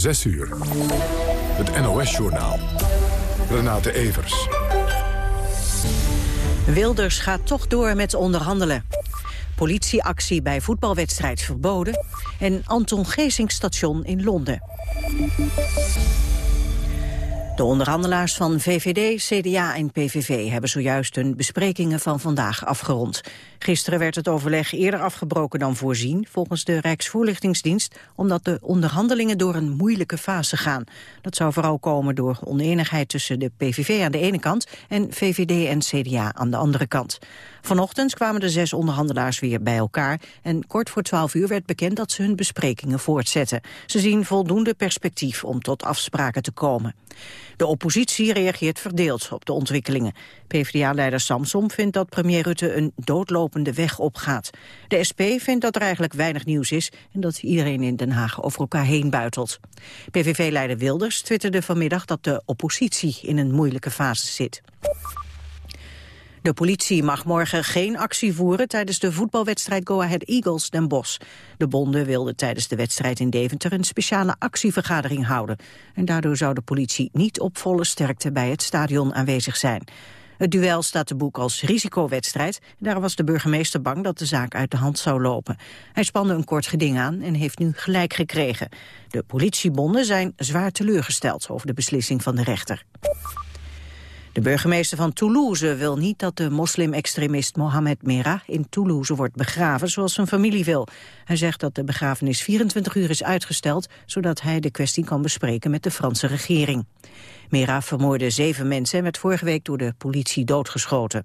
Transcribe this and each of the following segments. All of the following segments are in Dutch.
6 uur. Het NOS-journaal. Renate Evers. Wilders gaat toch door met onderhandelen. Politieactie bij voetbalwedstrijd verboden. En Anton Geesink station in Londen. De onderhandelaars van VVD, CDA en PVV hebben zojuist hun besprekingen van vandaag afgerond. Gisteren werd het overleg eerder afgebroken dan voorzien, volgens de Rijksvoorlichtingsdienst, omdat de onderhandelingen door een moeilijke fase gaan. Dat zou vooral komen door oneenigheid tussen de PVV aan de ene kant en VVD en CDA aan de andere kant. Vanochtend kwamen de zes onderhandelaars weer bij elkaar en kort voor twaalf uur werd bekend dat ze hun besprekingen voortzetten. Ze zien voldoende perspectief om tot afspraken te komen. De oppositie reageert verdeeld op de ontwikkelingen. PvdA-leider Samsom vindt dat premier Rutte een doodlopende weg opgaat. De SP vindt dat er eigenlijk weinig nieuws is en dat iedereen in Den Haag over elkaar heen buitelt. PVV-leider Wilders twitterde vanmiddag dat de oppositie in een moeilijke fase zit. De politie mag morgen geen actie voeren tijdens de voetbalwedstrijd Go Ahead Eagles Den Bosch. De bonden wilden tijdens de wedstrijd in Deventer een speciale actievergadering houden. En daardoor zou de politie niet op volle sterkte bij het stadion aanwezig zijn. Het duel staat te boek als risicowedstrijd. Daar was de burgemeester bang dat de zaak uit de hand zou lopen. Hij spande een kort geding aan en heeft nu gelijk gekregen. De politiebonden zijn zwaar teleurgesteld over de beslissing van de rechter. De burgemeester van Toulouse wil niet dat de moslim-extremist Mohamed Merah in Toulouse wordt begraven zoals zijn familie wil. Hij zegt dat de begrafenis 24 uur is uitgesteld, zodat hij de kwestie kan bespreken met de Franse regering. Merah vermoorde zeven mensen en werd vorige week door de politie doodgeschoten.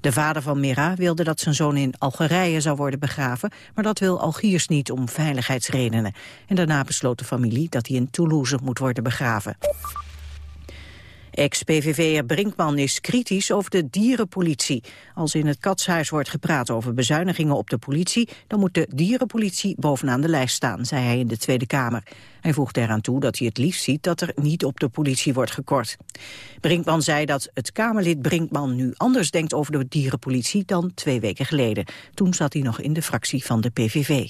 De vader van Merah wilde dat zijn zoon in Algerije zou worden begraven, maar dat wil Algiers niet om veiligheidsredenen. En daarna besloot de familie dat hij in Toulouse moet worden begraven. Ex-PVV'er Brinkman is kritisch over de dierenpolitie. Als in het katshuis wordt gepraat over bezuinigingen op de politie... dan moet de dierenpolitie bovenaan de lijst staan, zei hij in de Tweede Kamer. Hij voegde eraan toe dat hij het liefst ziet dat er niet op de politie wordt gekort. Brinkman zei dat het Kamerlid Brinkman nu anders denkt over de dierenpolitie... dan twee weken geleden. Toen zat hij nog in de fractie van de PVV.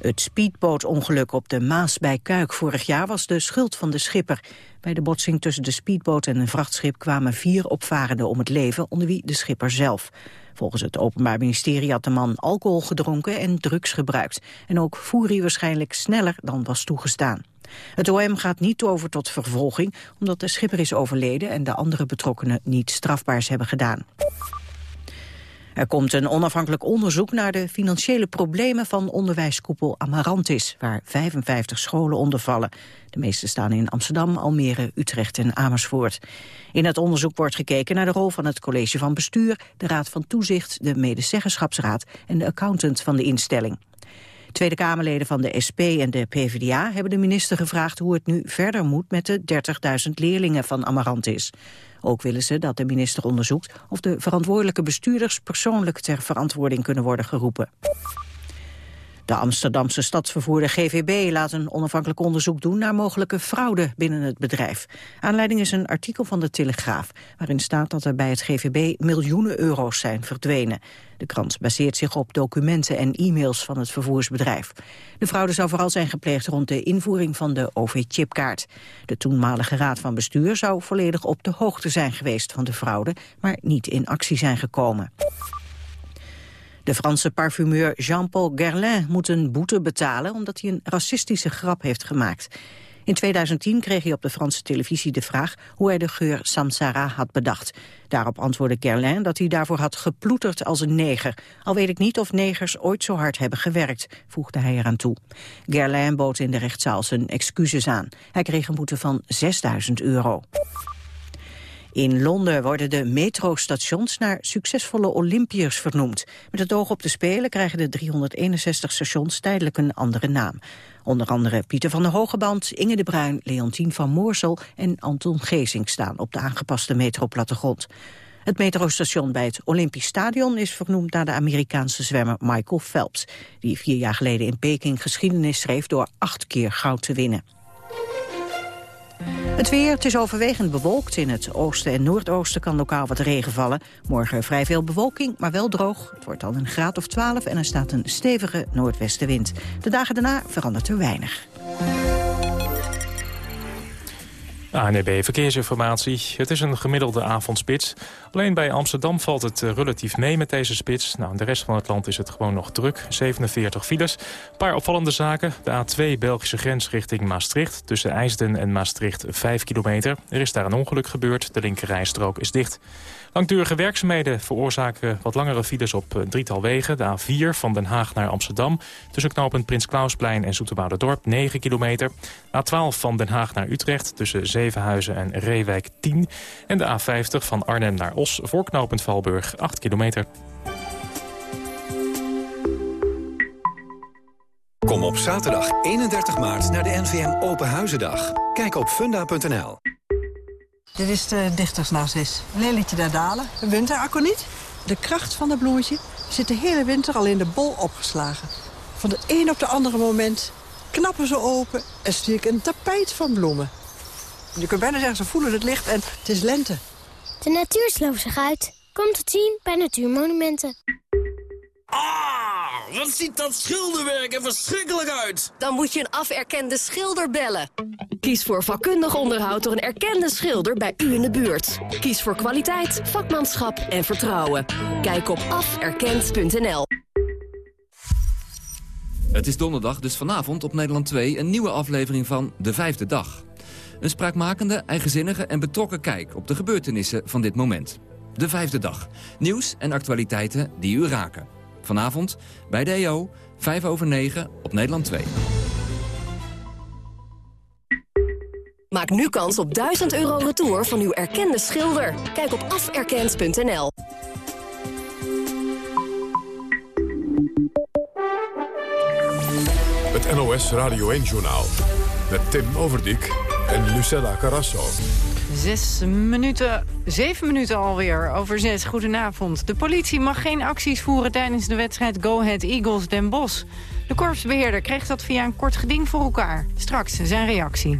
Het speedbootongeluk op de Maas bij Kuik vorig jaar was de schuld van de schipper. Bij de botsing tussen de speedboot en een vrachtschip kwamen vier opvarenden om het leven, onder wie de schipper zelf. Volgens het Openbaar Ministerie had de man alcohol gedronken en drugs gebruikt. En ook voer hij waarschijnlijk sneller dan was toegestaan. Het OM gaat niet over tot vervolging, omdat de schipper is overleden en de andere betrokkenen niet strafbaars hebben gedaan. Er komt een onafhankelijk onderzoek naar de financiële problemen van onderwijskoepel Amarantis, waar 55 scholen onder vallen. De meeste staan in Amsterdam, Almere, Utrecht en Amersfoort. In het onderzoek wordt gekeken naar de rol van het college van bestuur, de raad van toezicht, de medezeggenschapsraad en de accountant van de instelling. Tweede Kamerleden van de SP en de PvdA hebben de minister gevraagd hoe het nu verder moet met de 30.000 leerlingen van Amarantis. Ook willen ze dat de minister onderzoekt of de verantwoordelijke bestuurders persoonlijk ter verantwoording kunnen worden geroepen. De Amsterdamse stadsvervoerder GVB laat een onafhankelijk onderzoek doen naar mogelijke fraude binnen het bedrijf. Aanleiding is een artikel van de Telegraaf, waarin staat dat er bij het GVB miljoenen euro's zijn verdwenen. De krant baseert zich op documenten en e-mails van het vervoersbedrijf. De fraude zou vooral zijn gepleegd rond de invoering van de OV-chipkaart. De toenmalige raad van bestuur zou volledig op de hoogte zijn geweest van de fraude, maar niet in actie zijn gekomen. De Franse parfumeur Jean-Paul Guerlain moet een boete betalen... omdat hij een racistische grap heeft gemaakt. In 2010 kreeg hij op de Franse televisie de vraag... hoe hij de geur Samsara had bedacht. Daarop antwoordde Guerlain dat hij daarvoor had geploeterd als een neger. Al weet ik niet of negers ooit zo hard hebben gewerkt, voegde hij eraan toe. Guerlain bood in de rechtszaal zijn excuses aan. Hij kreeg een boete van 6000 euro. In Londen worden de metrostations naar succesvolle Olympiërs vernoemd. Met het oog op de Spelen krijgen de 361 stations tijdelijk een andere naam. Onder andere Pieter van der Hogeband, Inge de Bruin, Leontien van Moorsel en Anton Geesink staan op de aangepaste metroplattegrond. Het metrostation bij het Olympisch Stadion is vernoemd naar de Amerikaanse zwemmer Michael Phelps, die vier jaar geleden in Peking geschiedenis schreef door acht keer goud te winnen. Het weer, het is overwegend bewolkt. In het oosten en noordoosten kan lokaal wat regen vallen. Morgen vrij veel bewolking, maar wel droog. Het wordt al een graad of 12 en er staat een stevige noordwestenwind. De dagen daarna verandert er weinig. ANB Verkeersinformatie. Het is een gemiddelde avondspits. Alleen bij Amsterdam valt het eh, relatief mee met deze spits. Nou, in de rest van het land is het gewoon nog druk. 47 files. Een paar opvallende zaken. De A2 Belgische grens richting Maastricht. Tussen IJsden en Maastricht 5 kilometer. Er is daar een ongeluk gebeurd. De linkerrijstrook is dicht. Langdurige werkzaamheden veroorzaken wat langere files op een drietal wegen. De A4 van Den Haag naar Amsterdam. Tussen knooppunt Prins Klausplein en Dorp 9 kilometer. A12 van Den Haag naar Utrecht tussen Zevenhuizen en Reewijk 10. En de A50 van Arnhem naar Os voor knooppunt Valburg 8 kilometer. Kom op zaterdag 31 maart naar de NVM Open Huizendag. Kijk op funda.nl. Dit is de dichtersnarcis. Lelietje daar dalen. Een winteraconiet. De kracht van het bloemetje zit de hele winter al in de bol opgeslagen. Van de een op de andere moment knappen ze open en stuur een tapijt van bloemen. Je kunt bijna zeggen, ze voelen het licht en het is lente. De natuur sloopt zich uit. Kom te zien bij Natuurmonumenten. Ah, wat ziet dat schilderwerk er verschrikkelijk uit. Dan moet je een aferkende schilder bellen. Kies voor vakkundig onderhoud door een erkende schilder bij u in de buurt. Kies voor kwaliteit, vakmanschap en vertrouwen. Kijk op aferkend.nl. Het is donderdag, dus vanavond op Nederland 2 een nieuwe aflevering van De Vijfde Dag. Een spraakmakende, eigenzinnige en betrokken kijk op de gebeurtenissen van dit moment. De Vijfde Dag. Nieuws en actualiteiten die u raken. Vanavond bij de EO, 5 over 9 op Nederland 2. Maak nu kans op 1000 euro retour van uw erkende schilder. Kijk op aferkend.nl. Het NOS Radio 1-journaal met Tim Overdijk en Lucella Carrasso. Zes minuten, zeven minuten alweer over zes. Goedenavond. De politie mag geen acties voeren tijdens de wedstrijd Go Ahead Eagles Den Bosch. De korpsbeheerder kreeg dat via een kort geding voor elkaar. Straks zijn reactie.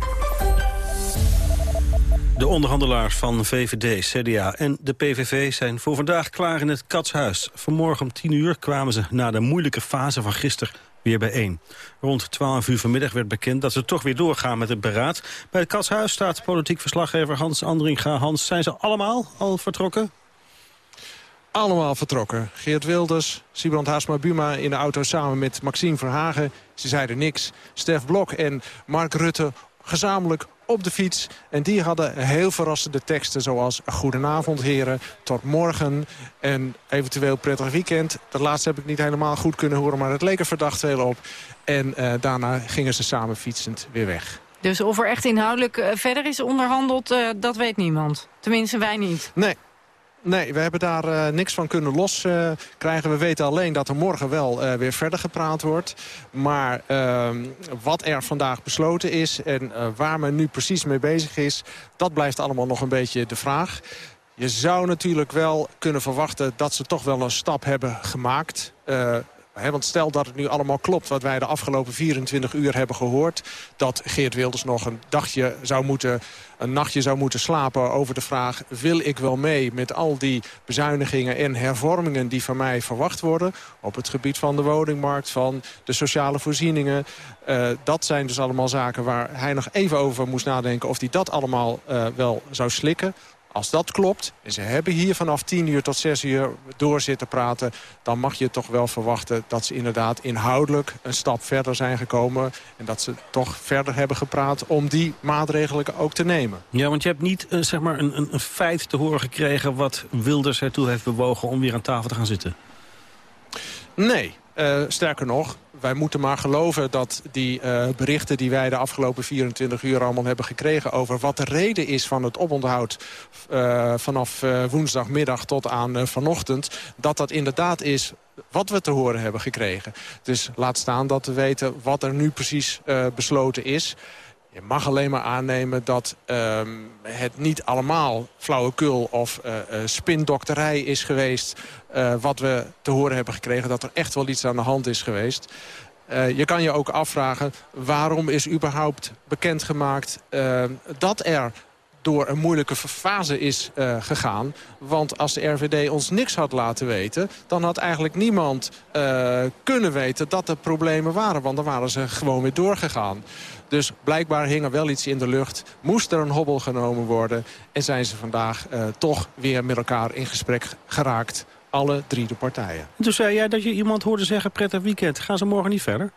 De onderhandelaars van VVD, CDA en de PVV zijn voor vandaag klaar in het Katshuis. Vanmorgen om 10 uur kwamen ze na de moeilijke fase van gisteren weer bijeen. Rond 12 uur vanmiddag werd bekend dat ze toch weer doorgaan met het beraad. Bij het Katshuis staat politiek verslaggever Hans Andringa. Hans, zijn ze allemaal al vertrokken? allemaal vertrokken. Geert Wilders, Sibrand Haasma-Buma in de auto samen met Maxime Verhagen. Ze zeiden niks. Stef Blok en Mark Rutte gezamenlijk op de fiets. En die hadden heel verrassende teksten zoals... Goedenavond heren, tot morgen en eventueel prettig weekend. Dat laatste heb ik niet helemaal goed kunnen horen, maar het leek er verdacht veel op. En uh, daarna gingen ze samen fietsend weer weg. Dus of er echt inhoudelijk uh, verder is onderhandeld, uh, dat weet niemand. Tenminste, wij niet. Nee, Nee, we hebben daar uh, niks van kunnen loskrijgen. Uh, we weten alleen dat er morgen wel uh, weer verder gepraat wordt. Maar ehm, wat er vandaag besloten is en waar men nu precies mee bezig is... dat blijft allemaal nog een beetje de vraag. Je zou natuurlijk wel kunnen verwachten dat ze toch wel een stap hebben gemaakt want stel dat het nu allemaal klopt wat wij de afgelopen 24 uur hebben gehoord... dat Geert Wilders nog een dagje zou moeten, een nachtje zou moeten slapen over de vraag... wil ik wel mee met al die bezuinigingen en hervormingen die van mij verwacht worden... op het gebied van de woningmarkt, van de sociale voorzieningen. Uh, dat zijn dus allemaal zaken waar hij nog even over moest nadenken... of hij dat allemaal uh, wel zou slikken. Als dat klopt, en ze hebben hier vanaf 10 uur tot 6 uur door zitten praten... dan mag je toch wel verwachten dat ze inderdaad inhoudelijk een stap verder zijn gekomen... en dat ze toch verder hebben gepraat om die maatregelen ook te nemen. Ja, want je hebt niet uh, zeg maar een, een, feit te horen gekregen... wat Wilders ertoe heeft bewogen om weer aan tafel te gaan zitten. Nee, uh, sterker nog, wij moeten maar geloven dat die uh, berichten die wij de afgelopen 24 uur allemaal hebben gekregen... over wat de reden is van het oponthoud uh, vanaf uh, woensdagmiddag tot aan vanochtend... dat dat inderdaad is wat we te horen hebben gekregen. Dus laat staan dat we weten wat er nu precies besloten is... Je mag alleen maar aannemen dat uh, het niet allemaal flauwekul of uh, uh, spindokterij is geweest... Uh, wat we te horen hebben gekregen, dat er echt wel iets aan de hand is geweest. je kan je ook afvragen waarom is überhaupt bekendgemaakt dat er door een moeilijke fase is gegaan. Want als de RVD ons niks had laten weten... dan had eigenlijk niemand kunnen weten dat er problemen waren. Want dan waren ze gewoon weer doorgegaan. Dus blijkbaar hing er wel iets in de lucht. Moest er een hobbel genomen worden. En zijn ze vandaag uh, toch weer met elkaar in gesprek geraakt. Alle drie de partijen. toen zei jij dat je iemand hoorde zeggen prettig weekend. Gaan ze morgen niet verder?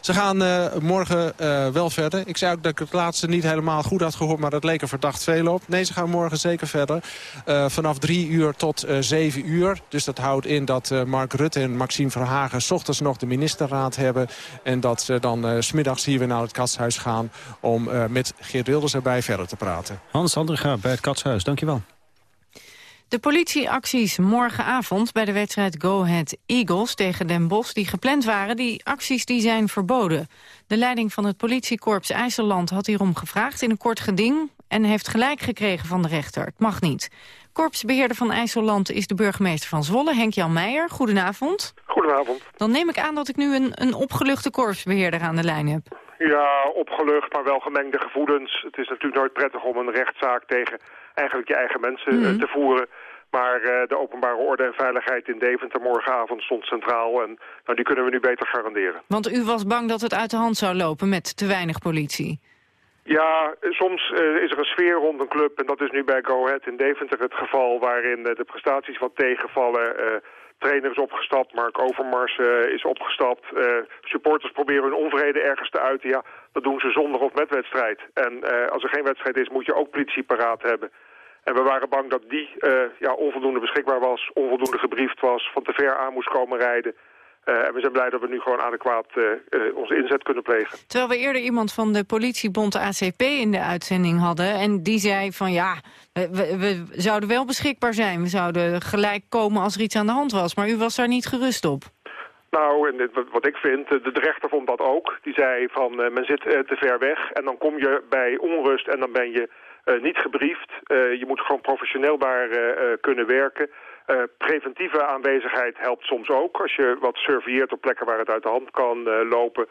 Ze gaan uh, morgen uh, wel verder. Ik zei ook dat ik het laatste niet helemaal goed had gehoord... maar dat leek er verdacht veel op. Nee, ze gaan morgen zeker verder. Uh, vanaf drie uur tot zeven uur. Dus dat houdt in dat Mark Rutte en Maxime Verhagen... s ochtends nog de ministerraad hebben. En dat ze dan smiddags hier weer naar het Katshuis gaan... om met Geert Wilders erbij verder te praten. Hans Andringa bij het Katshuis, dankjewel. De politieacties morgenavond bij de wedstrijd Go Ahead Eagles tegen Den Bosch... die gepland waren, die acties die zijn verboden. De leiding van het politiekorps IJsseland had hierom gevraagd in een kort geding... en heeft gelijk gekregen van de rechter. Het mag niet. Korpsbeheerder van IJsseland is de burgemeester van Zwolle, Henk-Jan Meijer. Goedenavond. Goedenavond. Dan neem ik aan dat ik nu een, een opgeluchte korpsbeheerder aan de lijn heb. Ja, opgelucht, maar wel gemengde gevoelens. Het is natuurlijk nooit prettig om een rechtszaak tegen eigenlijk je eigen mensen mm te voeren. Maar uh, de openbare orde en veiligheid in Deventer morgenavond stond centraal. En nou, die kunnen we nu beter garanderen. Want u was bang dat het uit de hand zou lopen met te weinig politie? Ja, soms uh, is er een sfeer rond een club. En dat is nu bij Go Ahead in Deventer het geval... waarin uh, de prestaties wat tegenvallen. trainer is opgestapt, Mark Overmars is opgestapt. supporters proberen hun onvrede ergens te uiten. Ja, dat doen ze zonder of met wedstrijd. En als er geen wedstrijd is, moet je ook politie paraat hebben... En we waren bang dat die uh, ja, onvoldoende beschikbaar was, onvoldoende gebriefd was, van te ver aan moest komen rijden. Uh, en we zijn blij dat we nu gewoon adequaat uh, onze inzet kunnen plegen. Terwijl we eerder iemand van de politiebond ACP in de uitzending hadden... en die zei van ja, we, we, zouden wel beschikbaar zijn. We zouden gelijk komen als er iets aan de hand was. Maar u was daar niet gerust op. Nou, en wat ik vind, de, de rechter vond dat ook. Die zei van men zit te ver weg en dan kom je bij onrust en dan ben je niet gebriefd. Uh, je moet gewoon professioneel daar uh, kunnen werken. preventieve aanwezigheid helpt soms ook. Als je wat surveilleert op plekken waar het uit de hand kan lopen.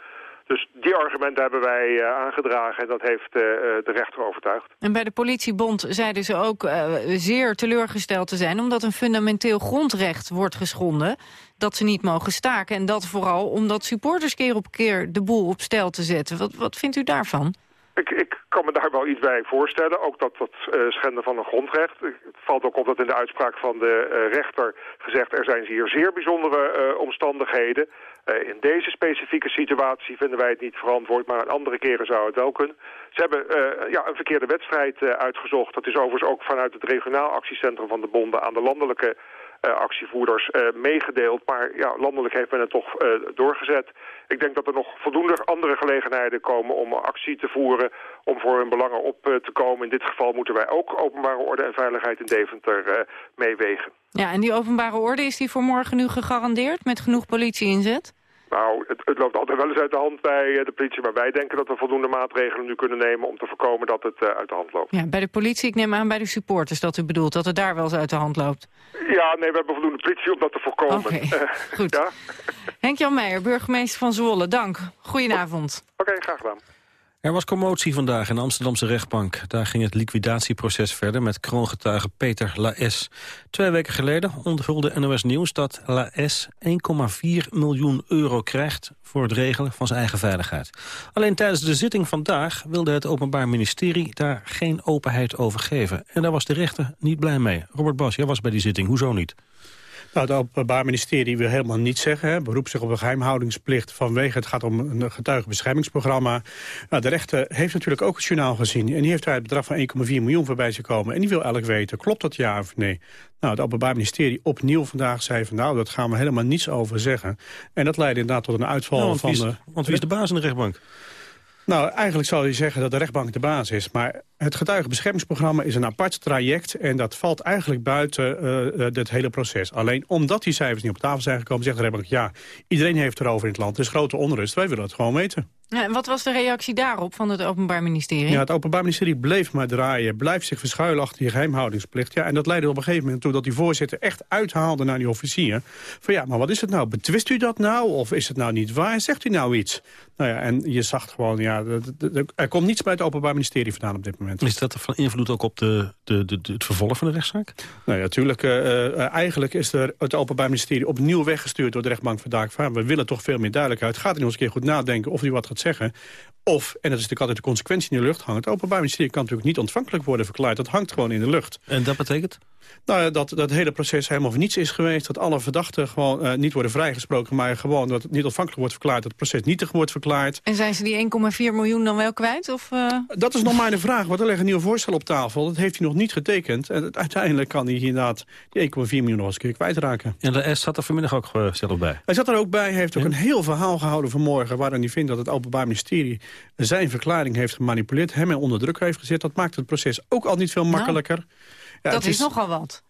Dus die argumenten hebben wij aangedragen en dat heeft de rechter overtuigd. En bij de politiebond zeiden ze ook zeer teleurgesteld te zijn... omdat een fundamenteel grondrecht wordt geschonden dat ze niet mogen staken. En dat vooral omdat supporters keer op keer de boel op stijl te zetten. Wat, wat vindt u daarvan? Ik, ik kan me daar wel iets bij voorstellen. Ook dat dat uh, schenden van een grondrecht. Het valt ook op dat in de uitspraak van de uh, rechter gezegd... er zijn hier zeer bijzondere uh, omstandigheden. in deze specifieke situatie vinden wij het niet verantwoord... maar aan andere keren zou het wel kunnen. Ze hebben ja, een verkeerde wedstrijd uitgezocht. Dat is overigens ook vanuit het regionaal actiecentrum van de bonden... aan de landelijke actievoerders uh, meegedeeld. Maar ja, landelijk heeft men het toch uh, doorgezet. Ik denk dat er nog voldoende andere gelegenheden komen om actie te voeren... om voor hun belangen op te komen. In dit geval moeten wij ook openbare orde en veiligheid in Deventer meewegen. Ja, en die openbare orde is die voor morgen nu gegarandeerd met genoeg politie inzet? Nou, het, het, loopt altijd wel eens uit de hand bij eh, de politie. Maar wij denken dat we voldoende maatregelen nu kunnen nemen... om te voorkomen dat het uh, uit de hand loopt. Ja, bij de politie, ik neem aan bij de supporters dat u bedoelt... dat het daar wel eens uit de hand loopt. Ja, nee, we hebben voldoende politie om dat te voorkomen. Oké, okay, goed. ja? Henk-Jan Meijer, burgemeester van Zwolle, dank. Goedenavond. Oké, okay, graag gedaan. Er was commotie vandaag in de Amsterdamse rechtbank. Daar ging het liquidatieproces verder met kroongetuige Peter Laes. Twee weken geleden onthulde NOS Nieuws dat Laes 1,4 miljoen euro krijgt... voor het regelen van zijn eigen veiligheid. Alleen tijdens de zitting vandaag wilde het Openbaar Ministerie... daar geen openheid over geven. En daar was de rechter niet blij mee. Robert Bas, jij was bij die zitting. Hoezo niet? Nou, het Openbaar Ministerie wil helemaal niets zeggen. Hè. Beroept zich op een geheimhoudingsplicht vanwege het gaat om een getuigenbeschermingsprogramma. Nou, de rechter heeft natuurlijk ook het journaal gezien. En die heeft daar het bedrag van 1,4 miljoen voorbij zien komen. En die wil eigenlijk weten, klopt dat ja of nee? Nou, het Openbaar Ministerie opnieuw vandaag zei van... nou, dat gaan we helemaal niets over zeggen. En dat leidde inderdaad tot een uitval nou, van... Is, want wie is de baas in de rechtbank? Nou, eigenlijk zou je zeggen dat de rechtbank de baas is. Maar het getuigenbeschermingsprogramma is een apart traject... en dat valt eigenlijk buiten uh, dit hele proces. Alleen omdat die cijfers niet op tafel zijn gekomen... zegt de rechtbank, ja, iedereen heeft erover in het land. Er is grote onrust, wij willen het gewoon weten. Ja, en wat was de reactie daarop van het Openbaar Ministerie? Ja, het Openbaar Ministerie bleef maar draaien. Blijft zich verschuilen achter die geheimhoudingsplicht. Ja, en dat leidde op een gegeven moment toe dat die voorzitter echt uithaalde naar die officier. Van ja, maar wat is het nou? Betwist u dat nou? Of is het nou niet waar? Zegt u nou iets? Nou ja, en je zag gewoon, ja, er komt niets bij het Openbaar Ministerie vandaan op dit moment. Is dat van invloed ook op de, de, de, het vervolg van de rechtszaak? Nou ja, natuurlijk. Uh, uh, eigenlijk is er het Openbaar Ministerie opnieuw weggestuurd door de rechtbank van Daak. We willen toch veel meer duidelijkheid. Gaat u nog eens een keer goed nadenken of u wat gaat zeggen. Of, en dat is natuurlijk altijd de consequentie in de lucht hangt... het Openbaar Ministerie kan natuurlijk niet ontvankelijk worden verklaard. Dat hangt gewoon in de lucht. En dat betekent? Nou, dat dat hele proces helemaal voor niets is geweest. Dat alle verdachten gewoon uh, niet worden vrijgesproken... maar gewoon dat het niet ontvankelijk wordt verklaard. Dat het proces nietig wordt verklaard. En zijn ze die 1,4 miljoen dan wel kwijt? Of, uh... Dat is nog maar de vraag. Want er ligt een nieuw voorstel op tafel. Dat heeft hij nog niet getekend. En uiteindelijk kan hij inderdaad die 1,4 miljoen nog eens een keer kwijtraken. En de S zat er vanmiddag ook uh, zelf bij? Hij zat er ook bij. Hij heeft ook een heel verhaal gehouden vanmorgen... waarin hij vindt dat het Openbaar Ministerie zijn verklaring heeft gemanipuleerd. Hem onder druk heeft gezet. Dat maakt het proces ook al niet veel nou, makkelijker. Nou, ja, dat is, is nogal wat.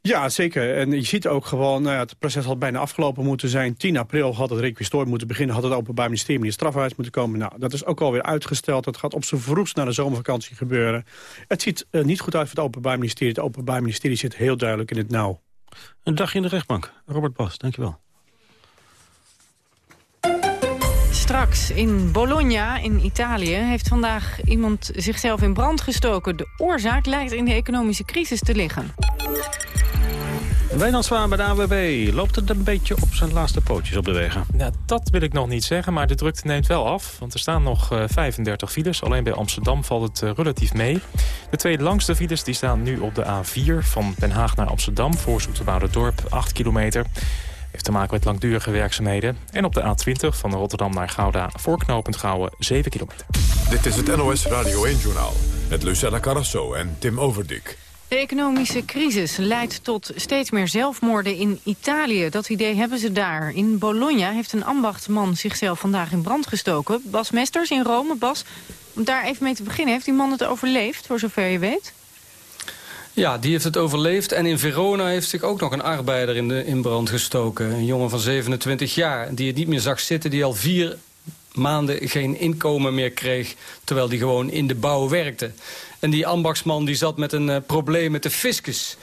Ja, zeker. En je ziet ook gewoon, nou ja, het proces had bijna afgelopen moeten zijn. 10 april had het requistoor moeten beginnen, had het Openbaar Ministerie in strafhuis moeten komen. Nou, dat is ook alweer uitgesteld. Dat gaat op zijn vroegst naar de zomervakantie gebeuren. Het ziet uh, niet goed uit voor het Openbaar Ministerie. Het Openbaar Ministerie zit heel duidelijk in het nauw. Een dagje in de rechtbank. Robert Bas, dankjewel. Straks in Bologna in Italië heeft vandaag iemand zichzelf in brand gestoken. De oorzaak lijkt in de economische crisis te liggen. Wijnand Zwaan bij de AWB. Loopt het een beetje op zijn laatste pootjes op de wegen? Ja, dat wil ik nog niet zeggen, maar de drukte neemt wel af. Want er staan nog 35 eh, files. Alleen bij Amsterdam valt het eh, relatief mee. De twee langste files die staan nu op de A4 van Den Haag naar Amsterdam... voor Dorp 8 kilometer. Heeft te maken met langdurige werkzaamheden. En op de A20 van Rotterdam naar Gouda voorknopend Gouwen 7 kilometer. Dit is het NOS Radio 1-journaal met Lucella Carrasso en Tim Overdik. De economische crisis leidt tot steeds meer zelfmoorden in Italië. Dat idee hebben ze daar. In Bologna heeft een ambachtsman zichzelf vandaag in brand gestoken. Bas Mesters in Rome. Bas, om daar even mee te beginnen, heeft die man het overleefd, voor zover je weet? Ja, die heeft het overleefd. En in Verona heeft zich ook nog een arbeider in, de, in brand gestoken. Een jongen van 27 jaar, die het niet meer zag zitten... die al vier maanden geen inkomen meer kreeg... terwijl die gewoon in de bouw werkte. En die ambachtsman die zat met een uh, probleem met de fiscus.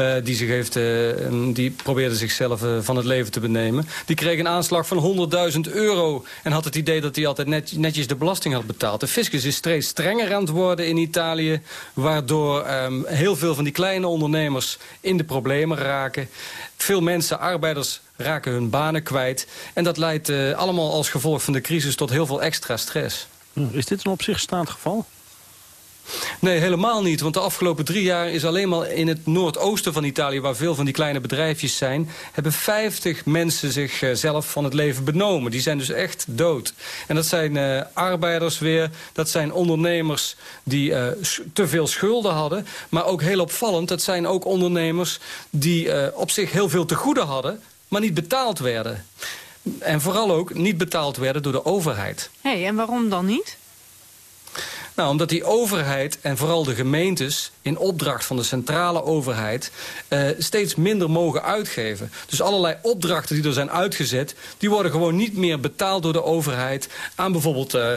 Uh, die, zich heeft, uh, die probeerde zichzelf uh, van het leven te benemen. Die kreeg een aanslag van 100.000 euro. En had het idee dat hij altijd net, netjes de belasting had betaald. De fiscus is steeds strenger aan het worden in Italië. Waardoor um, heel veel van die kleine ondernemers in de problemen raken. Veel mensen, arbeiders, raken hun banen kwijt. En dat leidt allemaal als gevolg van de crisis tot heel veel extra stress. Is dit een op zich staand geval? Nee, helemaal niet. Want de afgelopen drie jaar is alleen maar in het noordoosten van Italië... waar veel van die kleine bedrijfjes zijn... hebben 50 mensen zichzelf eh, van het leven benomen. Die zijn dus echt dood. En dat zijn uh, arbeiders weer. Dat zijn ondernemers die uh, te veel schulden hadden. Maar ook heel opvallend, dat zijn ook ondernemers... die op zich heel veel te goede hadden... maar niet betaald werden. En vooral ook niet betaald werden door de overheid. Hé, hey, en waarom dan niet? Nou, omdat die overheid en vooral de gemeentes in opdracht van de centrale overheid uh, steeds minder mogen uitgeven. Dus allerlei opdrachten die er zijn uitgezet, die worden gewoon niet meer betaald door de overheid aan bijvoorbeeld uh,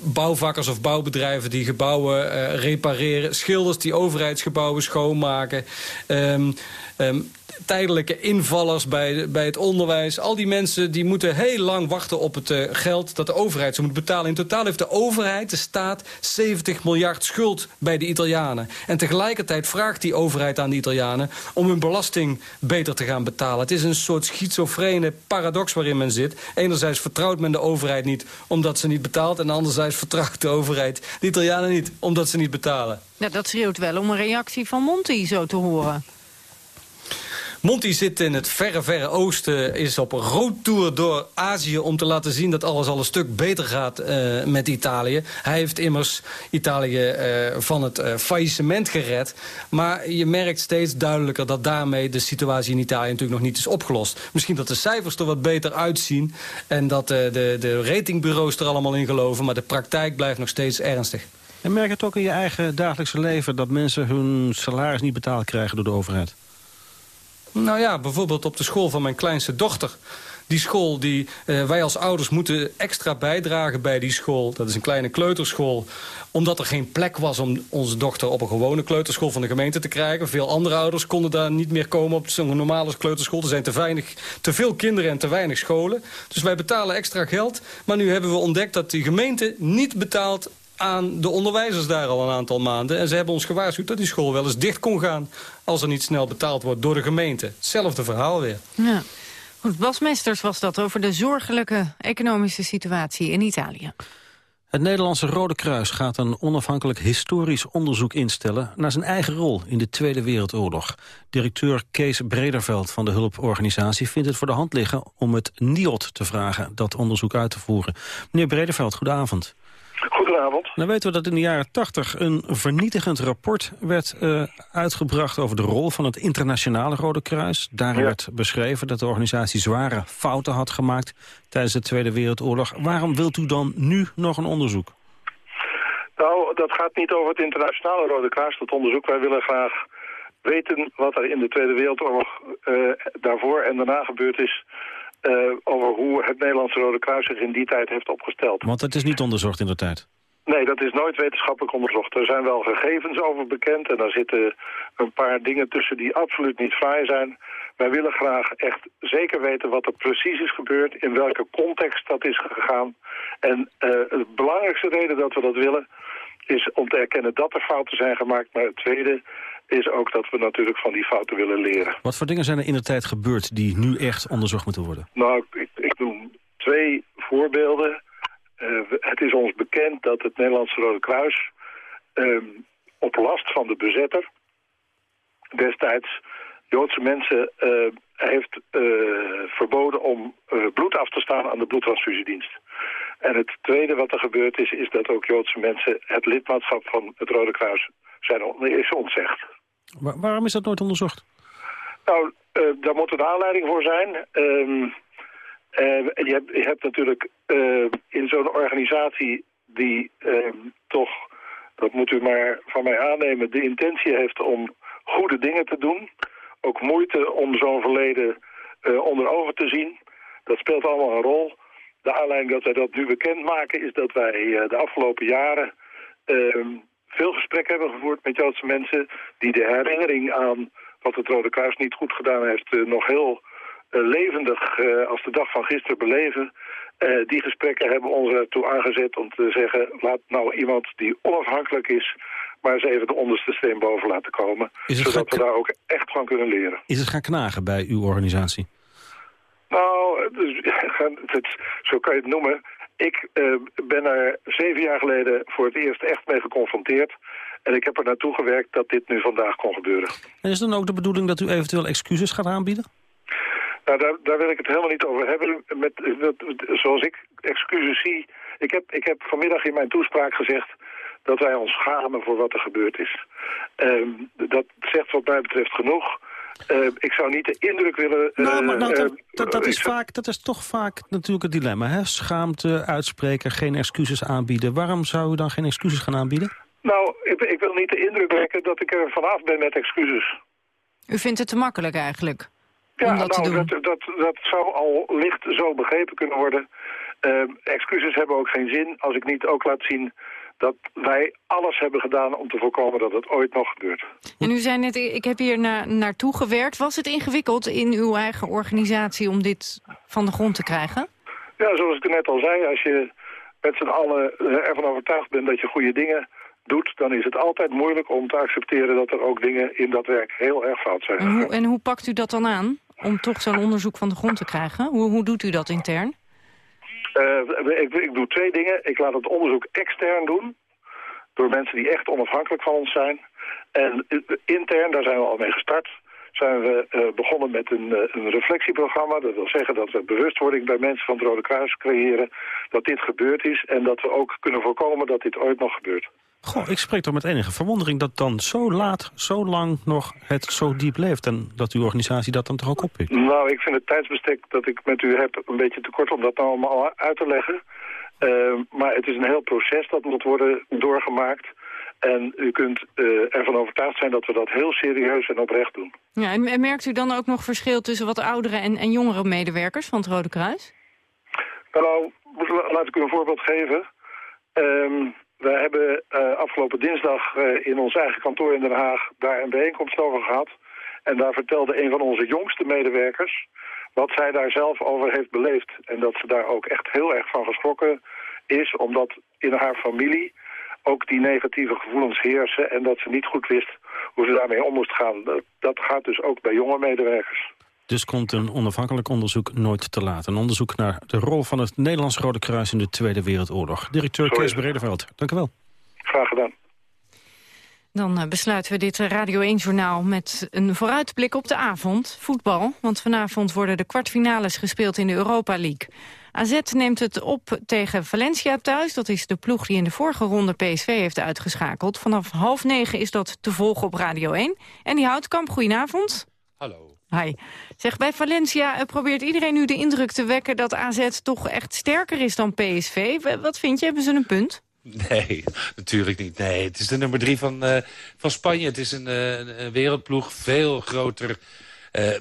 bouwvakkers of bouwbedrijven die gebouwen uh, repareren, schilders die overheidsgebouwen schoonmaken. Um, um, tijdelijke invallers bij, bij het onderwijs. Al die mensen die moeten heel lang wachten op het uh, geld dat de overheid ze moet betalen. In totaal heeft de overheid, de staat, 70 miljard schuld bij de Italianen. En tegelijkertijd vraagt die overheid aan de Italianen om hun belasting beter te gaan betalen. Het is een soort schizofrene paradox waarin men zit. Enerzijds vertrouwt men de overheid niet omdat ze niet betaalt... en anderzijds vertrouwt de overheid de Italianen niet omdat ze niet betalen. Ja, dat schreeuwt wel om een reactie van Monti zo te horen. Monty zit in het verre, verre oosten, is op een roadtour door Azië... om te laten zien dat alles al een stuk beter gaat uh, met Italië. Hij heeft immers Italië uh, van het uh, faillissement gered. Maar je merkt steeds duidelijker dat daarmee de situatie in Italië natuurlijk nog niet is opgelost. Misschien dat de cijfers er wat beter uitzien... en dat de, de ratingbureaus er allemaal in geloven... maar de praktijk blijft nog steeds ernstig. En merk het ook in je eigen dagelijkse leven... dat mensen hun salaris niet betaald krijgen door de overheid? Nou ja, bijvoorbeeld op de school van mijn kleinste dochter. Die school, die, wij als ouders moeten extra bijdragen bij die school. Dat is een kleine kleuterschool omdat er geen plek was om onze dochter op een gewone kleuterschool van de gemeente te krijgen. Veel andere ouders konden daar niet meer komen op zo'n normale kleuterschool. Er zijn te, weinig, te veel kinderen en te weinig scholen. Dus wij betalen extra geld. Maar nu hebben we ontdekt dat die gemeente niet betaalt aan de onderwijzers daar al een aantal maanden. En ze hebben ons gewaarschuwd dat die school wel eens dicht kon gaan... als er niet snel betaald wordt door de gemeente. Hetzelfde verhaal weer. Ja. Goed, Bas Mesters was dat over de zorgelijke economische situatie in Italië. Het Nederlandse Rode Kruis gaat een onafhankelijk historisch onderzoek instellen naar zijn eigen rol in de Tweede Wereldoorlog. Directeur Kees Brederveld van de hulporganisatie vindt het voor de hand liggen om het NIOD te vragen dat onderzoek uit te voeren. Meneer Brederveld, goedenavond. Goedenavond. Nou weten we dat in de jaren 80 een vernietigend rapport werd uh, uitgebracht over de rol van het internationale Rode Kruis. Daarin werd beschreven dat de organisatie zware fouten had gemaakt tijdens de Tweede Wereldoorlog. Waarom wilt u dan nu nog een onderzoek? Nou, dat gaat niet over het internationale Rode Kruis, dat onderzoek. Wij willen graag weten wat er in de Tweede Wereldoorlog uh, daarvoor en daarna gebeurd is uh, over hoe het Nederlandse Rode Kruis zich in die tijd heeft opgesteld. Want het is niet onderzocht in de tijd? Nee, dat is nooit wetenschappelijk onderzocht. Er zijn wel gegevens over bekend en daar zitten een paar dingen tussen die absoluut niet fraai zijn. Wij willen graag echt zeker weten wat er precies is gebeurd, in welke context dat is gegaan. En uh, de belangrijkste reden dat we dat willen is om te erkennen dat er fouten zijn gemaakt. Maar het tweede is ook dat we natuurlijk van die fouten willen leren. Wat voor dingen zijn er in de tijd gebeurd die nu echt onderzocht moeten worden? Nou, ik, ik noem twee voorbeelden. Uh, het is ons bekend dat het Nederlandse Rode Kruis uh, op last van de bezetter destijds Joodse mensen uh, heeft verboden om bloed af te staan aan de bloedtransfusiedienst. En het tweede wat er gebeurd is, is dat ook Joodse mensen het lidmaatschap van het Rode Kruis zijn, is ontzegd. waarom is dat nooit onderzocht? Nou, daar moet een aanleiding voor zijn. Um, uh, je, hebt, je, hebt, natuurlijk uh, in zo'n organisatie die ehm, toch, dat moet u maar van mij aannemen, de intentie heeft om goede dingen te doen. Ook moeite om zo'n verleden onder ogen te zien. Dat speelt allemaal een rol. De aanleiding dat wij dat nu bekendmaken is dat wij de afgelopen jaren veel gesprekken hebben gevoerd met Joodse mensen... die de herinnering aan wat het Rode Kruis niet goed gedaan heeft... Nog heel levendig uh, als de dag van gisteren beleven. die gesprekken hebben ons ertoe aangezet om te zeggen... laat nou iemand die onafhankelijk is... maar eens even de onderste steen boven laten komen. Zodat we daar ook echt van kunnen leren. Is het gaan knagen bij uw organisatie? Nou, het, zo kan je het noemen. Ik uh, ben er zeven jaar geleden voor het eerst echt mee geconfronteerd. En ik heb er naartoe gewerkt dat dit nu vandaag kon gebeuren. En is dan ook de bedoeling dat u eventueel excuses gaat aanbieden? Nou, daar, daar wil ik het helemaal niet over hebben. Met, zoals ik excuses zie... Ik heb, ik heb vanmiddag in mijn toespraak gezegd dat wij ons schamen voor wat er gebeurd is. Uh, dat zegt wat mij betreft genoeg. Uh, ik zou niet de indruk willen... Uh, nou, maar nou, dat, dat, dat, is vaak, dat is toch vaak natuurlijk het dilemma. Hè? Schaamte, uitspreken, geen excuses aanbieden. Waarom zou u dan geen excuses gaan aanbieden? Nou, ik, ik wil niet de indruk wekken dat ik er vanaf ben met excuses. U vindt het te makkelijk eigenlijk? Ja, om dat, nou, te doen. Dat, dat, dat zou al licht zo begrepen kunnen worden. Uh, excuses hebben ook geen zin als ik niet ook laat zien dat wij alles hebben gedaan om te voorkomen dat het ooit nog gebeurt. En u zei net, ik heb hier na, naartoe gewerkt. Was het ingewikkeld in uw eigen organisatie om dit van de grond te krijgen? Ja, zoals ik net al zei, als je met z'n allen ervan overtuigd bent dat je goede dingen doet... dan is het altijd moeilijk om te accepteren dat er ook dingen in dat werk heel erg fout zijn. En hoe, en hoe pakt u dat dan aan, om toch zo'n onderzoek van de grond te krijgen? Hoe, hoe doet u dat intern? Uh, ik, ik, doe twee dingen. Ik laat het onderzoek extern doen. Door mensen die echt onafhankelijk van ons zijn. En intern, daar zijn we al mee gestart. Zijn we uh, begonnen met een, een, reflectieprogramma. Dat wil zeggen dat we bewustwording bij mensen van het Rode Kruis creëren. Dat dit gebeurd is. En dat we ook kunnen voorkomen dat dit ooit nog gebeurt. Goh, ik spreek toch met enige verwondering dat dan zo laat, zo lang nog het zo diep leeft. En dat uw organisatie dat dan toch ook oppikt. Nou, ik vind het tijdsbestek dat ik met u heb een beetje te kort om dat nou allemaal uit te leggen. Uh, maar het is een heel proces dat moet worden doorgemaakt. En u kunt uh, ervan overtuigd zijn dat we dat heel serieus en oprecht doen. Ja, en merkt u dan ook nog verschil tussen wat oudere en, en jongere medewerkers van het Rode Kruis? Nou, laat ik u een voorbeeld geven. Um, we hebben uh, afgelopen dinsdag uh, in ons eigen kantoor in Den Haag daar een bijeenkomst over gehad. En daar vertelde een van onze jongste medewerkers wat zij daar zelf over heeft beleefd. En dat ze daar ook echt heel erg van geschrokken is, omdat in haar familie ook die negatieve gevoelens heersen... en dat ze niet goed wist hoe ze daarmee om moest gaan. Dat gaat dus ook bij jonge medewerkers. Dus komt een onafhankelijk onderzoek nooit te laat. Een onderzoek naar de rol van het Nederlands Rode Kruis in de Tweede Wereldoorlog. Directeur Kees Bredeveld, dank u wel. Graag gedaan. Dan eh, besluiten we dit Radio 1-journaal met een vooruitblik op de avond. Voetbal, want vanavond worden de kwartfinales gespeeld in de Europa League. AZ neemt het op tegen Valencia thuis. Dat is de ploeg die in de vorige ronde PSV heeft uitgeschakeld. Vanaf half negen is dat te volgen op Radio 1. En die Houtkamp, goedenavond. Hallo. Hi. Zeg, bij Valencia eh, probeert iedereen nu de indruk te wekken... dat AZ toch echt sterker is dan PSV. Wat vind je? Hebben ze een punt? Nee, natuurlijk niet. Nee, het is de nummer drie van, uh, van Spanje. Het is een, uh, een wereldploeg, veel groter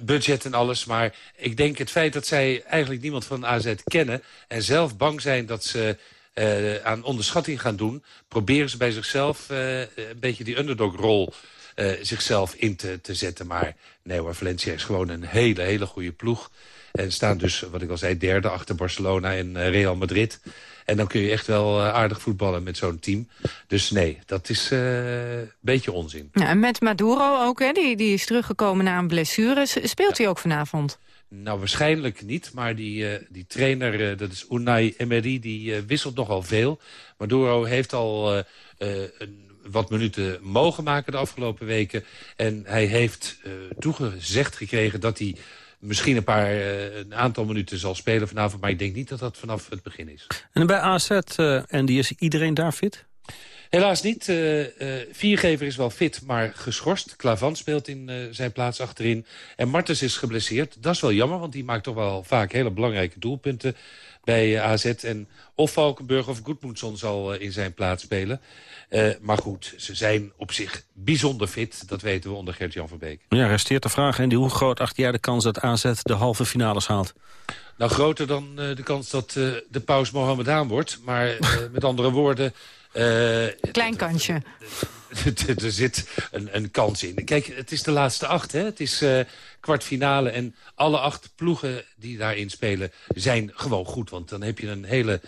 budget en alles. Maar ik denk het feit dat zij eigenlijk niemand van AZ kennen... en zelf bang zijn dat ze aan onderschatting gaan doen... proberen ze bij zichzelf een beetje die underdog-rol... zichzelf in te, te zetten. Maar nee hoor, Valencia is gewoon een hele, hele goede ploeg. En staan dus, wat ik al zei, derde achter Barcelona en Real Madrid... En dan kun je echt wel eh, aardig voetballen met zo'n team. Dus nee, dat is uh, een beetje onzin. Ja, en met Maduro ook, hè? Die, die is teruggekomen na een blessure. Speelt hij ook vanavond? Nou, waarschijnlijk niet. Maar die, uh, die trainer, uh, dat is Unai Emery, die uh, wisselt nogal veel. Maduro heeft al wat minuten mogen maken de afgelopen weken. En hij heeft toegezegd gekregen dat hij misschien een, paar, een aantal minuten zal spelen vanavond. Maar ik denk niet dat dat vanaf het begin is. En bij AZ, en die is iedereen daar fit? Helaas niet. Uh, Viergever is wel fit, maar geschorst. Klavan speelt in zijn plaats achterin. En Martens is geblesseerd. Dat is wel jammer, want die maakt toch wel vaak hele belangrijke doelpunten bij AZ. En of Valkenburg of Goedmoedson zal in zijn plaats spelen. Maar goed, ze zijn op zich bijzonder fit. Dat weten we onder Gert-Jan van Beek. Ja, resteert de vraag. En die hoe groot acht jij de kans dat AZ de halve finales haalt? Nou, groter dan de kans dat de paus Mohammedaan wordt. Maar met andere woorden... Klein kansje. er zit een, een, kans in. Kijk, het is de laatste acht. Hè? Het is kwartfinale. En alle acht ploegen die daarin spelen zijn gewoon goed. Want dan heb je een hele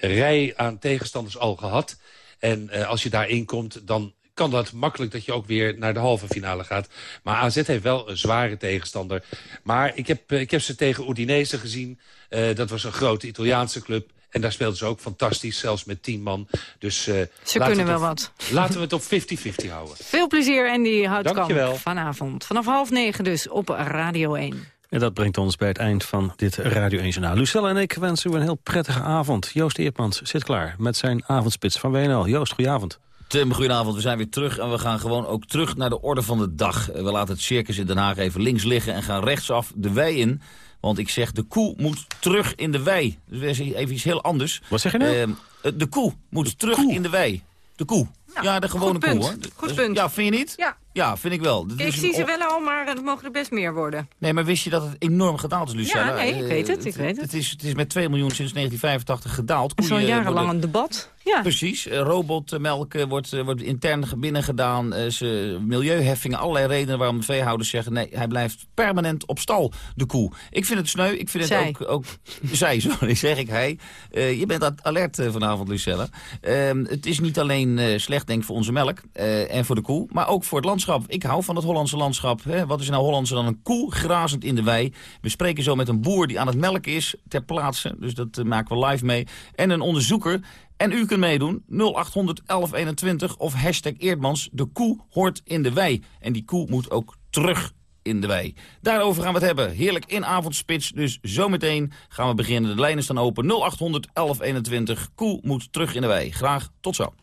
rij aan tegenstanders al gehad. En uh, als je daarin komt, dan kan dat makkelijk dat je ook weer naar de halve finale gaat. Maar AZ heeft wel een zware tegenstander. Maar ik heb, ik heb ze tegen Udinese gezien. Uh, dat was een grote Italiaanse club. En daar speelden ze ook fantastisch, zelfs met tien man. Dus uh, ze kunnen wel wat. Laten we het op 50-50 houden. Veel plezier, Andy Houtkamp. Vanavond, vanaf half negen dus, op Radio 1. En dat brengt ons bij het eind van dit Radio 1 Journaal. Lucelle en ik wensen u een heel prettige avond. Joost Eerpmans zit klaar met zijn avondspits van WNL. Joost, goedenavond. Tim, goedenavond. We zijn weer terug en we gaan gewoon ook terug naar de orde van de dag. We laten het circus in Den Haag even links liggen en gaan rechtsaf de wei in. Want ik zeg, de koe moet terug in de wei. Dus even iets heel anders. Wat zeg je nou? Uh, de koe moet terug in de wei. De koe. Nou, ja, de gewone koe hoor. Goed punt. Ja, vind je niet? Ja. Ja, vind ik wel. Dat ik zie ze wel al, maar het mogen er best meer worden. Nee, maar wist je dat het enorm gedaald is, Luciana? Ja, nee, ik weet het, ik weet het. Het is, het is met 2 miljoen sinds 1985 gedaald. Het is al jarenlang een debat. Ja. Precies. Robotmelk wordt, wordt intern binnengedaan. Ze, milieuheffingen, allerlei redenen waarom de veehouders zeggen... nee, hij blijft permanent op stal, de koe. Ik vind het sneu. Ik vind zij. het ook... ook zij, sorry, zeg ik hij. Uh, je bent alert vanavond, Lucella. Uh, het is niet alleen uh, slecht, denk ik, voor onze melk en voor de koe... maar ook voor het landschap. Ik hou van het Hollandse landschap. Hè? Wat is nou Hollandse dan een koe grazend in de wei? We spreken zo met een boer die aan het melken is ter plaatse. Dus dat maken we live mee. En een onderzoeker... En u kunt meedoen 0800 1121 of hashtag Eerdmans. De koe hoort in de wei. En die koe moet ook terug in de wei. Daarover gaan we het hebben. Heerlijk in avondspits. Dus zometeen gaan we beginnen. De lijnen staan open. 0800 1121. Koe moet terug in de wei. Graag tot zo.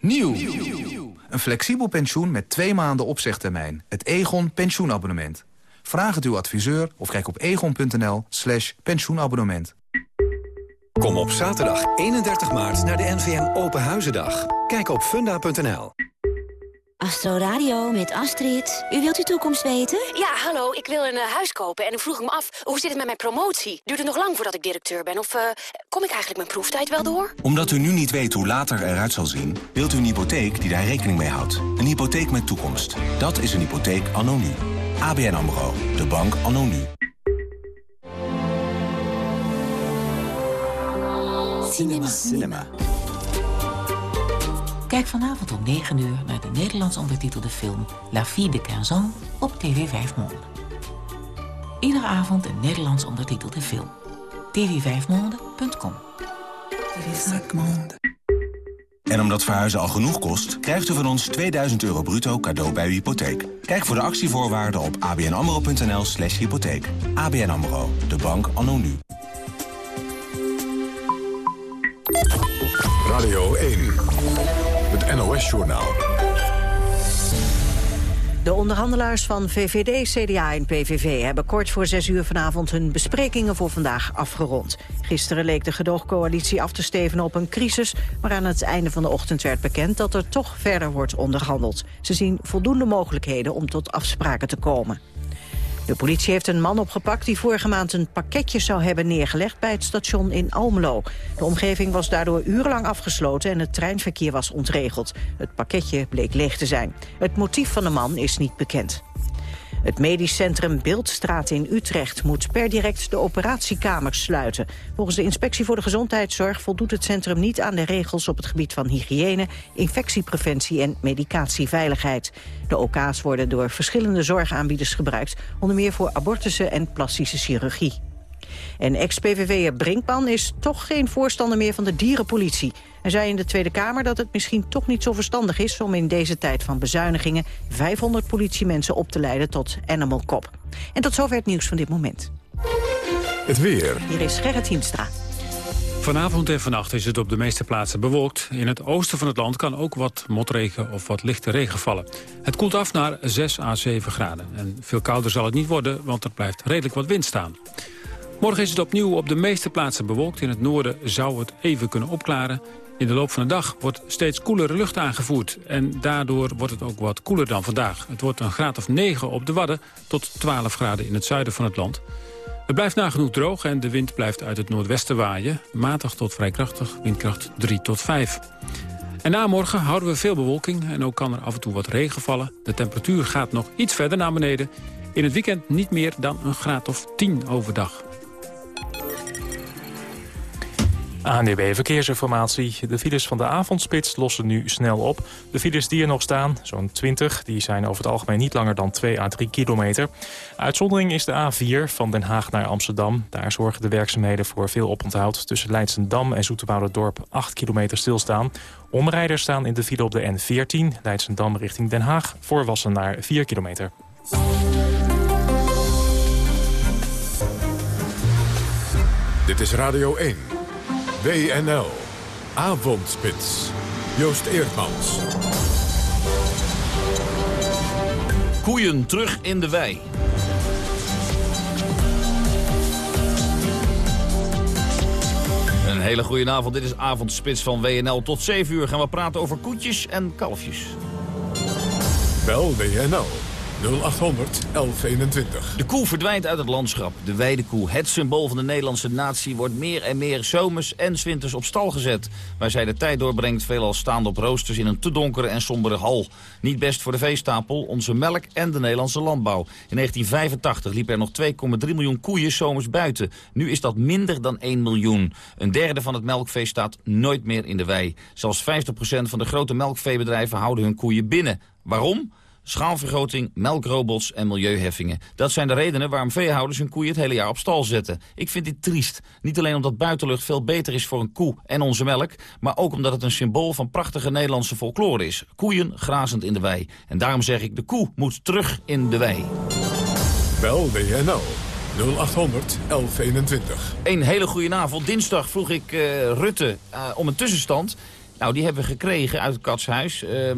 Nieuw. Een flexibel pensioen met twee maanden opzegtermijn. Het Egon pensioenabonnement. Vraag het uw adviseur of kijk op egon.nl slash pensioenabonnement. Kom op zaterdag 31 maart naar de NVM Open Huizendag. Kijk op funda.nl. Astro Radio met Astrid. U wilt uw toekomst weten? Ja, hallo, ik wil een uh, huis kopen en dan vroeg ik me af... hoe zit het met mijn promotie? Duurt het nog lang voordat ik directeur ben? Of uh, kom ik eigenlijk mijn proeftijd wel door? Omdat u nu niet weet hoe later eruit zal zien... wilt u een hypotheek die daar rekening mee houdt. Een hypotheek met toekomst. Dat is een hypotheek anno nu. ABN AMRO. De bank anno nu. Cinema. Cinema. Kijk vanavond om 9 uur naar de Nederlands ondertitelde film La Vie de Quinzon op TV 5 Monde. Iedere avond een Nederlands ondertitelde film. tv5monde.com En omdat verhuizen al genoeg kost, krijgt u van ons 2000 euro bruto cadeau bij uw hypotheek. Kijk voor de actievoorwaarden op abnamro.nl slash hypotheek. ABN AMRO, de bank anno nu. Radio 1, het NOS-journaal. De onderhandelaars van VVD, CDA en PVV hebben kort voor zes uur vanavond hun besprekingen voor vandaag afgerond. Gisteren leek de gedoogcoalitie af te steven op een crisis, maar aan het einde van de ochtend werd bekend dat er toch verder wordt onderhandeld. Ze zien voldoende mogelijkheden om tot afspraken te komen. De politie heeft een man opgepakt die vorige maand een pakketje zou hebben neergelegd bij het station in Almelo. De omgeving was daardoor urenlang afgesloten en het treinverkeer was ontregeld. Het pakketje bleek leeg te zijn. Het motief van de man is niet bekend. Het medisch centrum Beeldstraat in Utrecht moet per direct de operatiekamers sluiten. Volgens de Inspectie voor de Gezondheidszorg voldoet het centrum niet aan de regels op het gebied van hygiëne, infectiepreventie en medicatieveiligheid. De OK's worden door verschillende zorgaanbieders gebruikt, onder meer voor abortussen en plastische chirurgie. En ex-PVV'er Brinkman is toch geen voorstander meer van de dierenpolitie. Hij zei in de Tweede Kamer dat het misschien toch niet zo verstandig is... om in deze tijd van bezuinigingen 500 politiemensen op te leiden tot Animal Cop. En tot zover het nieuws van dit moment. Het weer. Hier is Gerrit Hiemstra. Vanavond en vannacht is het op de meeste plaatsen bewolkt. In het oosten van het land kan ook wat motregen of wat lichte regen vallen. Het koelt af naar 6 à 7 graden. En veel kouder zal het niet worden, want er blijft redelijk wat wind staan. Morgen is het opnieuw op de meeste plaatsen bewolkt. In het noorden zou het even kunnen opklaren. In de loop van de dag wordt steeds koelere lucht aangevoerd. En daardoor wordt het ook wat koeler dan vandaag. Het wordt een graad of 9 op de Wadden tot 12 graden in het zuiden van het land. Het blijft nagenoeg droog en de wind blijft uit het noordwesten waaien. Matig tot vrij krachtig, windkracht 3 tot 5. En na morgen houden we veel bewolking en ook kan er af en toe wat regen vallen. De temperatuur gaat nog iets verder naar beneden. In het weekend niet meer dan een graad of 10 overdag. ANDB Verkeersinformatie. De files van de avondspits lossen nu snel op. De files die er nog staan, zo'n 20, die zijn over het algemeen niet langer dan 2 à 3 kilometer. Uitzondering is de A4 van Den Haag naar Amsterdam. Daar zorgen de werkzaamheden voor veel oponthoud. Tussen Leidsendam en Dorp 8 kilometer stilstaan. Omrijders staan in de file op de N14, Leidsendam richting Den Haag, voor Wassenaar 4 kilometer. Dit is Radio 1. WNL. Avondspits. Joost Eerdmans. Koeien terug in de wei. Een hele goede avond. Dit is Avondspits van WNL. Tot 7 uur gaan we praten over koetjes en kalfjes. Bel WNL 0800 1121. De koe verdwijnt uit het landschap. De weidekoe, het symbool van de Nederlandse natie... wordt meer en meer zomers en winters op stal gezet. Waar zij de tijd doorbrengt, veelal staande op roosters... in een te donkere en sombere hal. Niet best voor de veestapel, onze melk en de Nederlandse landbouw. In 1985 liep er nog 2,3 miljoen koeien zomers buiten. Nu is dat minder dan 1 miljoen. Een derde van het melkvee staat nooit meer in de wei. Zelfs 50% van de grote melkveebedrijven houden hun koeien binnen. Waarom? Schaalvergroting, melkrobots en milieuheffingen. Dat zijn de redenen waarom veehouders hun koeien het hele jaar op stal zetten. Ik vind dit triest. Niet alleen omdat buitenlucht veel beter is voor een koe en onze melk... maar ook omdat het een symbool van prachtige Nederlandse folklore is. Koeien grazend in de wei. En daarom zeg ik, de koe moet terug in de wei. Bel WNL 0800 1121. Een hele goede avond. Dinsdag vroeg ik uh, Rutte uh, om een tussenstand... Nou, die hebben we gekregen uit het katshuis. Uh,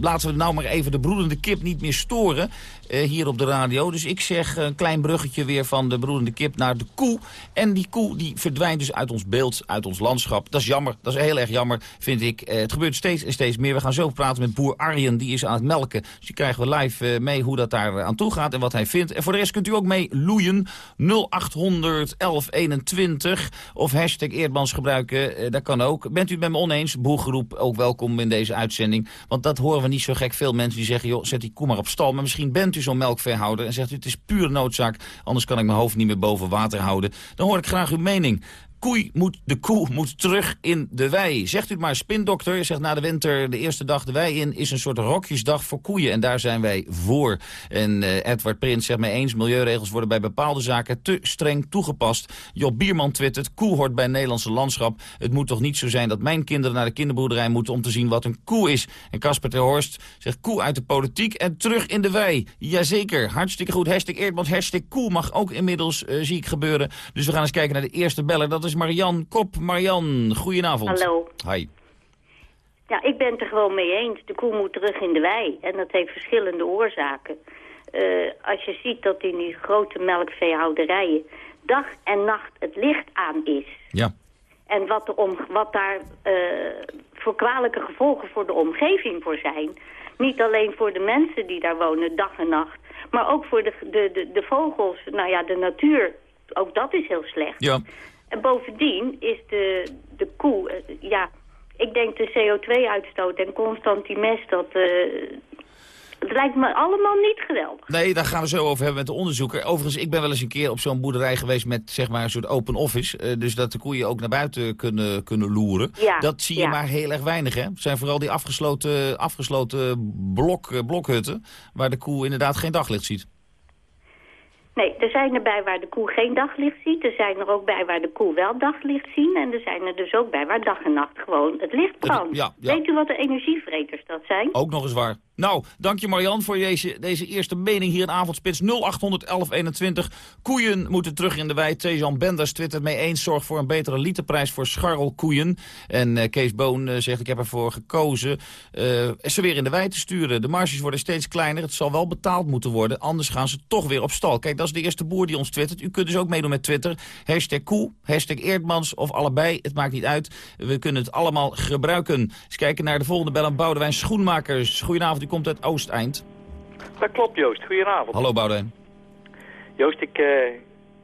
laten we nou maar even de broedende kip niet meer storen hier op de radio. Dus ik zeg een klein bruggetje weer van de broedende kip naar de koe. En die koe die verdwijnt dus uit ons beeld, uit ons landschap. Dat is jammer, dat is heel erg jammer, vind ik. Eh, het gebeurt steeds en steeds meer. We gaan zo praten met boer Arjen, die is aan het melken. Dus die krijgen we live eh, mee hoe dat daar aan toe gaat en wat hij vindt. En voor de rest kunt u ook mee loeien. 0800 1121 of hashtag Eerdmans gebruiken, eh, dat kan ook. Bent u het met me oneens, boergroep, ook welkom in deze uitzending. Want dat horen we niet zo gek veel mensen die zeggen... joh, zet die koe maar op stal. Maar misschien bent u zo'n melkveehouder en zegt u... het is puur noodzaak, anders kan ik mijn hoofd niet meer boven water houden. Dan hoor ik graag uw mening koei moet, de koe moet terug in de wei. Zegt u het maar, spindokter. Zegt na de winter de eerste dag de wei in is een soort rokjesdag voor koeien. En daar zijn wij voor. En uh, Edward Prins zegt mij eens, milieuregels worden bij bepaalde zaken te streng toegepast. Job Bierman twittert, koe hoort bij Nederlandse landschap. Het moet toch niet zo zijn dat mijn kinderen naar de kinderboerderij moeten om te zien wat een koe is. En Casper ter Horst zegt koe uit de politiek en terug in de wei. Jazeker, hartstikke goed. Hashtag Eerdmans, hashtag koe mag ook inmiddels, uh, zie ik gebeuren. Dus we gaan eens kijken naar de eerste beller. Dat is is Marian Kop. Marian, goedenavond. Hallo. Hi. Ja, ik ben het er gewoon mee eens. De koe moet terug in de wei. En dat heeft verschillende oorzaken. Uh, als je ziet dat in die grote melkveehouderijen dag en nacht het licht aan is. Ja. En wat, er om, wat daar uh, voor kwalijke gevolgen voor de omgeving voor zijn. Niet alleen voor de mensen die daar wonen dag en nacht. Maar ook voor de, de, de, de vogels, nou ja, de natuur. Ook dat is heel slecht. Ja. En bovendien is de, de koe, uh, ja, ik denk de CO2-uitstoot en constant die mest, dat, uh, het lijkt me allemaal niet geweldig. Nee, daar gaan we zo over hebben met de onderzoeker. Overigens, ik ben wel eens een keer op zo'n boerderij geweest met zeg maar een soort open office. Uh, dus dat de koeien ook naar buiten kunnen, kunnen loeren. Ja, dat zie je ja. maar heel erg weinig, hè? Het zijn vooral die afgesloten, afgesloten blok, blokhutten waar de koe inderdaad geen daglicht ziet. Nee, er zijn er bij waar de koe geen daglicht ziet. Er zijn er ook bij waar de koe wel daglicht zien. En er zijn er dus ook bij waar dag en nacht gewoon het licht brandt. Ja, ja. Weet u wat de energievreters dat zijn? Ook nog eens waar. Nou, dank je Marian voor deze, deze eerste mening hier in Avondspits 0800 1121. Koeien moeten terug in de wei. Tejan Benders twittert mee eens. Zorg voor een betere literprijs voor scharrelkoeien. En uh, Kees Boon uh, zegt ik heb ervoor gekozen uh, ze weer in de wei te sturen. De marges worden steeds kleiner. Het zal wel betaald moeten worden. Anders gaan ze toch weer op stal. Kijk, dat is de eerste boer die ons twittert. U kunt dus ook meedoen met Twitter. Hashtag koe, hashtag Eerdmans of allebei. Het maakt niet uit. We kunnen het allemaal gebruiken. Eens kijken naar de volgende bellen. Boudewijn Schoenmakers. Goedenavond. U komt uit Oosteind. Dat klopt, Joost. Goedenavond. Hallo, Boudewijn. Joost, ik uh,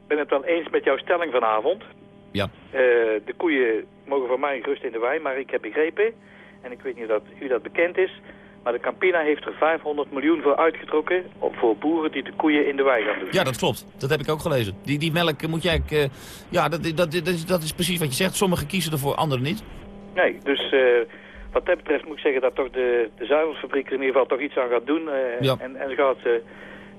ben het wel eens met jouw stelling vanavond. Ja. Uh, de koeien mogen voor mij gerust in de wei, maar ik heb begrepen, en ik weet niet of u dat bekend is, maar de Campina heeft er 500 miljoen voor uitgetrokken voor boeren die de koeien in de wei gaan doen. Ja, dat klopt. Dat heb ik ook gelezen. Die, die melk moet jij... Uh, ja, dat, dat, dat, is, dat is precies wat je zegt. Sommigen kiezen ervoor, anderen niet. Nee, dus... Uh, wat dat betreft moet ik zeggen dat toch de, de zuivelfabriek er in ieder geval toch iets aan gaat doen. Uh, ja. En, en gaat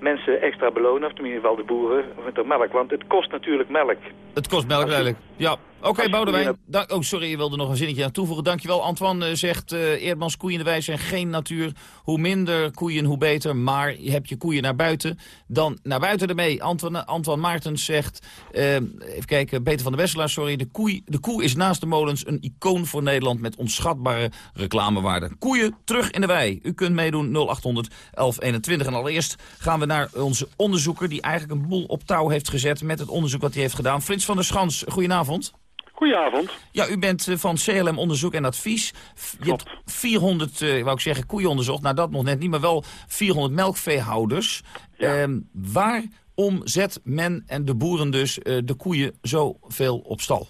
mensen extra belonen, of in ieder geval de boeren, met de melk. Want het kost natuurlijk melk. Het kost melk eigenlijk, ja. Oké, okay, Boudewijn. Dank, oh, sorry, je wilde nog een zinnetje aan toevoegen. Dankjewel. Antoine uh, zegt, uh, Eerdmans koeien in de wei zijn geen natuur. Hoe minder koeien, hoe beter. Maar je hebt je koeien naar buiten, dan naar buiten ermee. Antoine, Antoine Maartens zegt, uh, even kijken, Peter van der Wesselaar, sorry. De, koe, de koe is naast de molens een icoon voor Nederland met onschatbare reclamewaarde. Koeien, terug in de wei. U kunt meedoen 0800 1121. En allereerst gaan we naar onze onderzoeker die eigenlijk een boel op touw heeft gezet met het onderzoek wat hij heeft gedaan. Frits van der Schans, goedenavond. Goedenavond. Ja, u bent uh, van CLM Onderzoek en Advies. Je hebt 400, uh, wou ik zeggen, koeien onderzocht. Nou, dat nog net niet, maar wel 400 melkveehouders. Ja. Uh, waarom zet men en de boeren dus uh, de koeien zoveel op stal?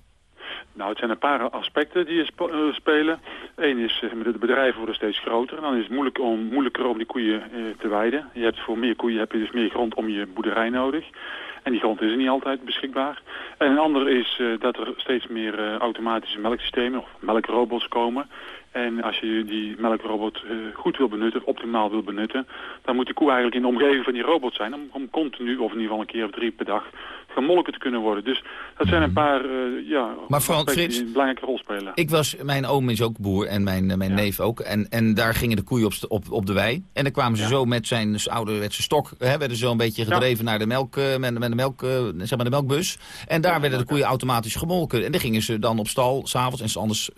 Nou, het zijn een paar aspecten die sp uh, spelen. Eén is, de bedrijven worden steeds groter. En dan is het moeilijk om, moeilijker om die koeien te weiden. Je hebt voor meer koeien heb je dus meer grond om je boerderij nodig. En die grond is er niet altijd beschikbaar. En een ander is uh, dat er steeds meer uh, automatische melksystemen of melkrobots komen. En als je die melkrobot uh, goed wil benutten, optimaal wil benutten... dan moet de koe eigenlijk in de omgeving van die robot zijn... om, om continu, of in ieder geval een keer of drie per dag, gemolken te kunnen worden. Dus dat zijn een paar uh, ja, maar Frans, Frits, die een belangrijke rol spelen. Ik was, mijn oom is ook boer en mijn, mijn ja. neef ook. En, en daar gingen de koeien op, op, op de wei. En dan kwamen ze ja. zo met zijn ouderwetse stok... Hè, werden ze zo een beetje gedreven naar de, melk, uh, met, met de, melk, uh, zeg maar de melkbus. En daar werden de koeien automatisch gemolken. En dan gingen ze dan op stal, s'avonds en anders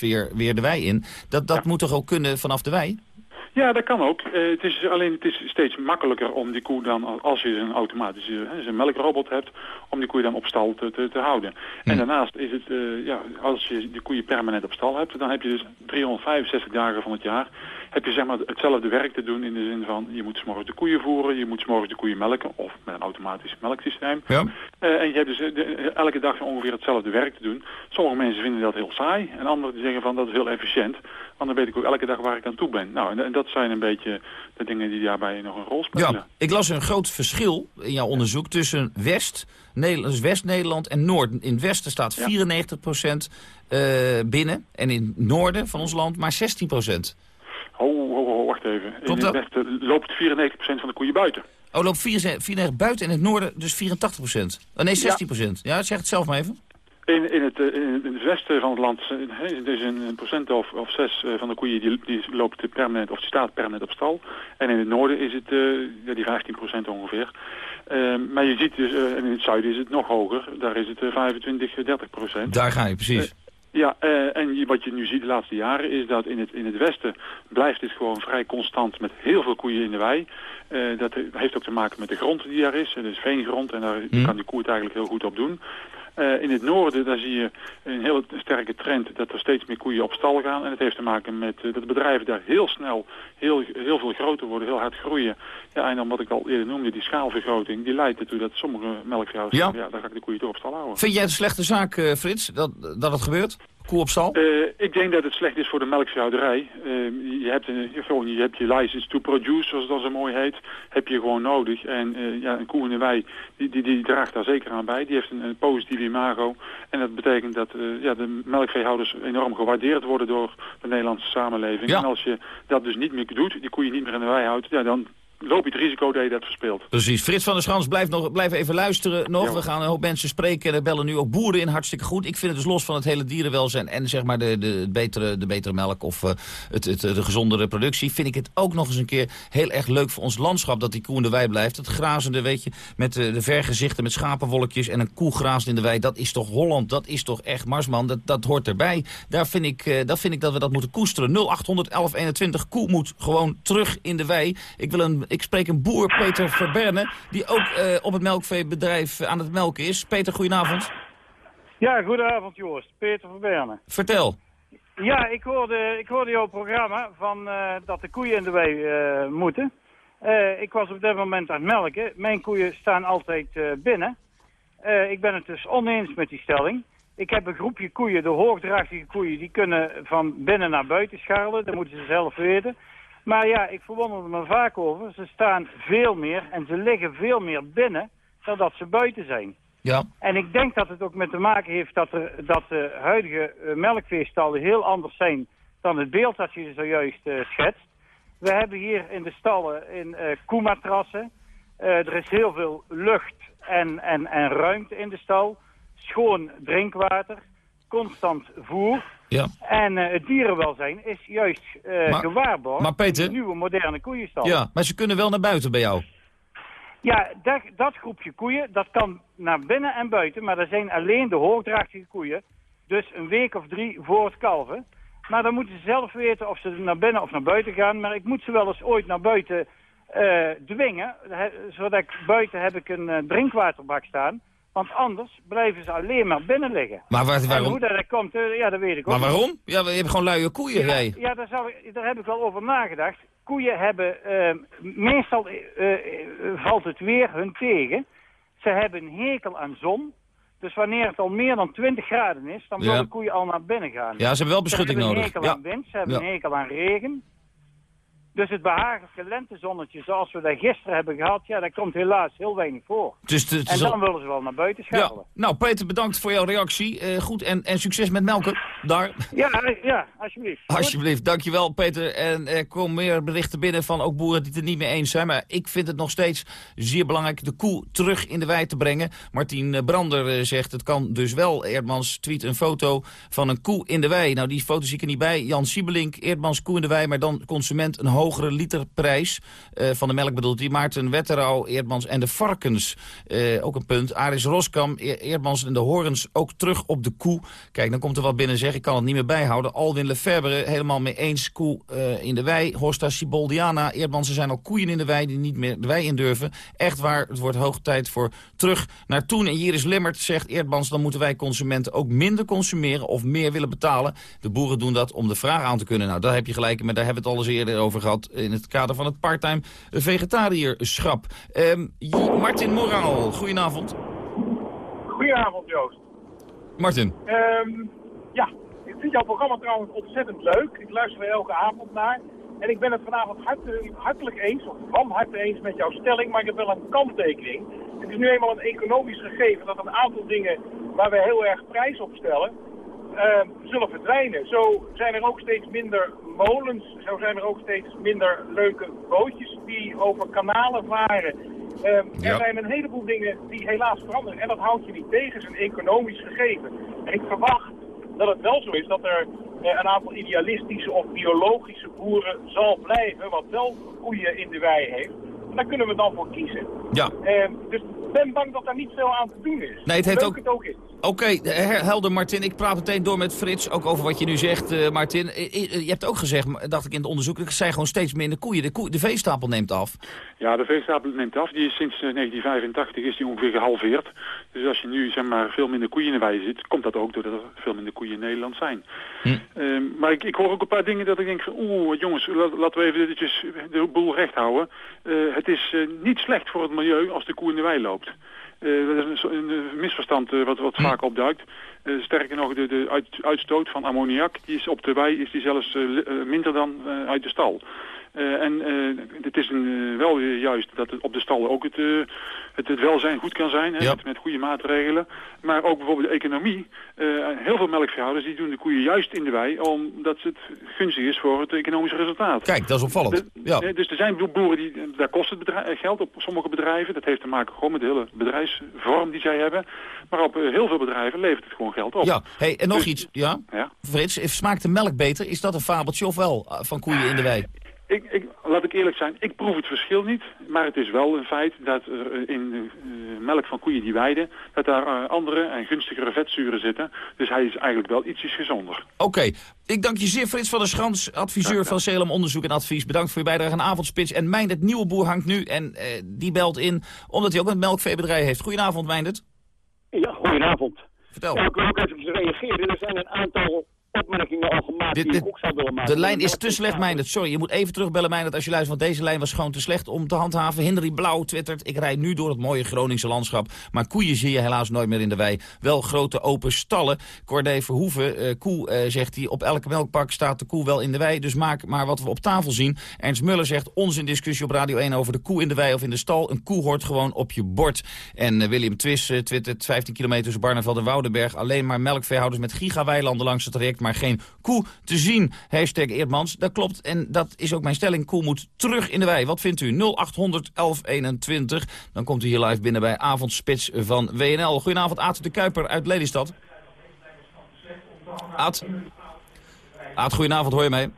weer, weer de wei in. Dat, dat moet toch ook kunnen vanaf de wei? Ja, dat kan ook. Eh, het is alleen het is steeds makkelijker om die koe dan, als je een automatische hè, een melkrobot hebt, om die koe dan op stal te, te, te houden. En daarnaast is het, eh, ja, als je de koeien permanent op stal hebt, dan heb je dus 365 dagen van het jaar, heb je zeg maar hetzelfde werk te doen in de zin van, je moet s'morgens de koeien voeren, je moet s'morgens de koeien melken, of met een automatisch melksysteem. Ja. Eh, en je hebt dus de- elke dag ongeveer hetzelfde werk te doen. Sommige mensen vinden dat heel saai en anderen die zeggen van dat is heel efficiënt. Want dan weet ik ook elke dag waar ik aan toe ben. Nou, en, en dat zijn een beetje de dingen die daarbij nog een rol spelen. Ja, ik las een groot verschil in jouw onderzoek tussen West, Nederland, dus West-Nederland en Noord. In het westen staat 94% binnen en in het noorden van ons land maar 16 Ho, ho, ho, wacht even. In het westen loopt 94% van de koeien buiten. Oh, loopt 94 buiten en in het noorden dus 84 Oh nee, 16% Ja, zeg het zelf maar even. In, in, het, eh, in, in het westen van het land eh, is een, procent of, of zes eh, van de koeien die, die loopt permanent of die staat permanent op stal. En in het noorden is het die 15 procent ongeveer. Eh, maar je ziet dus, in het zuiden is het nog hoger. Daar is het eh, 25, 30 procent. Daar ga je, precies. Ja, eh, en wat je nu ziet de laatste jaren is dat in het, in het westen blijft het gewoon vrij constant met heel veel koeien in de wei. Eh, dat heeft ook te maken met de grond die daar is. Het is veengrond en daar Mhm. kan die koe het eigenlijk heel goed op doen. Eh, in het noorden daar zie je een heel sterke trend dat er steeds meer koeien op stal gaan. En het heeft te maken met eh, dat bedrijven daar heel snel heel, heel veel groter worden, heel hard groeien. Ja, en dan wat ik al eerder noemde, die schaalvergroting, die leidt ertoe dat sommige melkveehouders Ja. dan ga ik de koeien toch op stal houden. Vind jij het een slechte zaak, eh, Frits, dat, dat het gebeurt? Koe op stal? Eh, ik denk dat het slecht is voor de melkveehouderij. Eh, je, hebt een, je, gewoon, je hebt je license to produce, zoals dat zo mooi heet, heb je gewoon nodig. En eh, ja, een koe in de wei, die, die, die draagt daar zeker aan bij. Die heeft een, een positief imago. En dat betekent dat eh, ja, de melkveehouders enorm gewaardeerd worden door de Nederlandse samenleving. Ja. En als je dat dus niet meer doet, die koeien niet meer in de wei houdt, ja, dan loop je het risico dat je dat verspeelt. Precies. Frits van der Schans, blijf, nog, blijf even luisteren nog. We gaan een hoop mensen spreken en er bellen nu ook boeren in. Hartstikke goed. Ik vind het dus los van het hele dierenwelzijn en zeg maar de, de, betere, de betere melk of eh, het, het, de gezondere productie... vind ik het ook nog eens een keer heel erg leuk voor ons landschap dat die koe in de wei blijft. Het grazende, weet je, met de, de vergezichten met schapenwolkjes en een koe graast in de wei. Dat is toch Holland, dat is toch echt Marsman, dat, dat hoort erbij. Daar vind, ik, eh, daar vind ik dat we dat moeten koesteren. 0800 1121, koe moet gewoon terug in de wei. Ik, wil een, ik spreek een boer, Peter Verberne, die ook eh, op het melkveebedrijf aan het melken is. Peter, goedenavond. Ja, goedenavond Joost. Peter van Berne. Vertel. Ja, ik hoorde, ik hoorde jouw programma van eh, dat de koeien in de wei eh, moeten. Ik was op dit moment aan het melken. Mijn koeien staan altijd binnen. Ik ben het dus oneens met die stelling. Ik heb een groepje koeien, de hoogdrachtige koeien, die kunnen van binnen naar buiten scharrelen. Dat moeten ze zelf weten. Maar ja, ik verwonder me vaak over. Ze staan veel meer en ze liggen veel meer binnen dan dat ze buiten zijn. Ja. En ik denk dat het ook met te maken heeft dat, er, dat de huidige eh, melkveestallen heel anders zijn dan het beeld dat je zojuist eh, schetst. We hebben hier in de stallen in eh koematrassen. Er is heel veel lucht en, en, en ruimte in de stal. Schoon drinkwater. Constant voer. Ja. En eh, het dierenwelzijn is juist eh, Maar- gewaarborgd maar Peter- in de nieuwe moderne koeienstal. Ja, maar ze kunnen wel naar buiten bij jou. Ja, dat, dat groepje koeien, dat kan naar binnen en buiten, maar dat zijn alleen de hoogdrachtige koeien. Dus een week of drie voor het kalven. Maar dan moeten ze zelf weten of ze naar binnen of naar buiten gaan. Maar ik moet ze wel eens ooit naar buiten eh, dwingen. He- zodat ik buiten heb ik een drinkwaterbak staan. Want anders blijven ze alleen maar binnen liggen. Maar waar- En waarom? hoe dat komt, eh, ja, dat weet ik ook Maar niet. waarom? Ja, we hebben gewoon luie koeien, Ja, jij. ja daar, zou daar heb ik wel over nagedacht. Koeien hebben, eh, meestal eh, eh, valt het weer hun tegen. Ze hebben een hekel aan zon. Dus wanneer het al meer dan 20 graden is, dan Ja. willen koeien al naar binnen gaan. Ja, ze hebben wel beschutting Ze hebben nodig. een hekel Ja. aan wind, ze hebben Ja. een hekel aan regen. Dus het behagelijke lentezonnetje zoals we dat gisteren hebben gehad, ja, dat komt helaas heel weinig voor. Dus en dan willen ze wel naar buiten Ja. scharrelen. Nou, Peter, bedankt voor jouw reactie. Eh, goed, en, en succes met melken. Daar. Ja, ja, alsjeblieft. Alsjeblieft, dankjewel Peter. En er komen meer berichten binnen van ook boeren die het er niet mee eens zijn. Maar ik vind het nog steeds zeer belangrijk de koe terug in de wei te brengen. Martien eh, Brander eh, zegt het kan dus wel. Eerdmans tweet een foto van een koe in de wei. Nou, die foto zie ik er niet bij. Jan Siebelink, Eerdmans koe in de wei, maar dan consument een hoog hogere literprijs uh, van de melk bedoelt hij. Maarten Wetterau, Eerdmans en de varkens. Uh, ook een punt. Aris Roskam, Eerdmans en de horens ook terug op de koe. Kijk, dan komt er wat binnen zeg. Ik kan het niet meer bijhouden. Alwin Lefebvre, helemaal mee eens. Koe uh, in de wei. Horsta Siboldiana, Eerdmans, er zijn al koeien in de wei die niet meer de wei in durven. Echt waar, het wordt hoog tijd voor terug naar toen. En hier is Limmert, zegt Eerdmans, dan moeten wij consumenten ook minder consumeren of meer willen betalen. De boeren doen dat om de vraag aan te kunnen. Nou, daar heb je gelijk, maar daar hebben we het al eens eerder over gehad... in het kader van het parttime vegetariërschap. Um, Martin Moraal, goedenavond. Goedenavond, Joost. Martin. Um, ja, ik vind jouw programma trouwens ontzettend leuk. Ik luister er elke avond naar. En ik ben het vanavond hartelijk eens, of van harte eens met jouw stelling, maar ik heb wel een kanttekening. Het is nu eenmaal een economisch gegeven dat een aantal dingen waar we heel erg prijs op stellen, zullen verdwijnen. Zo zijn er ook steeds minder molens, zo zijn er ook steeds minder leuke bootjes die over kanalen varen. Uh, Er zijn een heleboel dingen die helaas veranderen en dat houdt je niet tegen, is een economisch gegeven. En ik verwacht dat het wel zo is dat er uh, een aantal idealistische of biologische boeren zal blijven, wat wel koeien in de wei heeft. En daar kunnen we dan voor kiezen. Ja. Ehm, dus ik ben bang dat daar niet veel aan te doen is. Nee, het heeft Leuk ook... het ook is. Oké, helder Martin. Ik praat meteen door met Frits, ook over wat je nu zegt, uh, Martin. Je hebt ook gezegd, dacht ik in het onderzoek, er zijn gewoon steeds minder koeien. De, koe, de veestapel neemt af. Ja, de veestapel neemt af. Die is sinds 1985 is die ongeveer gehalveerd. Dus als je nu zeg maar, veel minder koeien in de wei zit, komt dat ook doordat er veel minder koeien in Nederland zijn. Hm. Uh, maar ik, ik, hoor ook een paar dingen dat ik denk oeh jongens, laten we even de boel recht houden. Uh, het is uh, niet slecht voor het milieu als de koe in de wei loopt. Uh, dat is een, een misverstand uh, wat, wat vaak opduikt. Uh, sterker nog, de, de uit, uitstoot van ammoniak die is op de wei is die zelfs minder dan uit de stal. Uh, en uh, het is een, uh, wel juist dat het op de stallen ook het, het, het, welzijn goed kan zijn, hè, ja. met, met, goede maatregelen. Maar ook bijvoorbeeld de economie. heel veel melkveehouders die doen de koeien juist in de wei, omdat het gunstig is voor het economische resultaat. Kijk, dat is opvallend. De, ja. Dus er zijn boeren, die, daar kost het bedrijf, geld op sommige bedrijven. Dat heeft te maken gewoon met de hele bedrijfsvorm die zij hebben. Maar op heel veel bedrijven levert het gewoon geld op. Ja, hey, en nog dus, iets. Ja? ja? Frits, smaakt de melk beter? Is dat een fabeltje of wel van koeien in de wei? Ik, ik, laat ik eerlijk zijn, ik proef het verschil niet. Maar het is wel een feit dat er in uh, melk van koeien die weiden... dat daar uh, andere en gunstigere vetzuren zitten. Dus hij is eigenlijk wel ietsjes gezonder. Oké. Okay. Ik dank je zeer, Frits van der Schans, adviseur van Salem Onderzoek en Advies. Bedankt voor je bijdrage aan Avondspits. En Meindert Nieuweboer hangt nu en uh, die belt in... omdat hij ook een melkveebedrijf heeft. Goedenavond, Meindert. Ja, goedenavond. Vertel. Ja, ik wil ook even reageren. Er zijn een aantal opmerkingen al gemaakt dit, die ik ook zou willen maken. De lijn is te slecht, Meindert. Sorry, je moet even terugbellen, Meindert, als je luistert. Want deze lijn was gewoon te slecht om te handhaven. Henry Blauw twittert, ik rijd nu door het mooie Groningse landschap. Maar koeien zie je helaas nooit meer in de wei. Wel grote open stallen. Cordé Verhoeven, uh, koe, uh, zegt hij, op elke melkpak staat de koe wel in de wei. Dus maak maar wat we op tafel zien. Ernst Muller zegt, onzin discussie op Radio 1 over de koe in de wei of in de stal. Een koe hoort gewoon op je bord. En uh, William Twis twittert, 15 kilometer tussen Barneveld en Woudenberg. Alleen maar melkveehouders met gigaweilanden langs het traject, maar geen koe te zien. Hashtag Eerdmans, dat klopt. En dat is ook mijn stelling. Koe moet terug in de wei. Wat vindt u? 0800 1121. Dan komt u hier live binnen bij Avondspits van WNL. Goedenavond, Aad de Kuiper uit Lelystad. Aad. Aad, goedenavond, hoor je mij?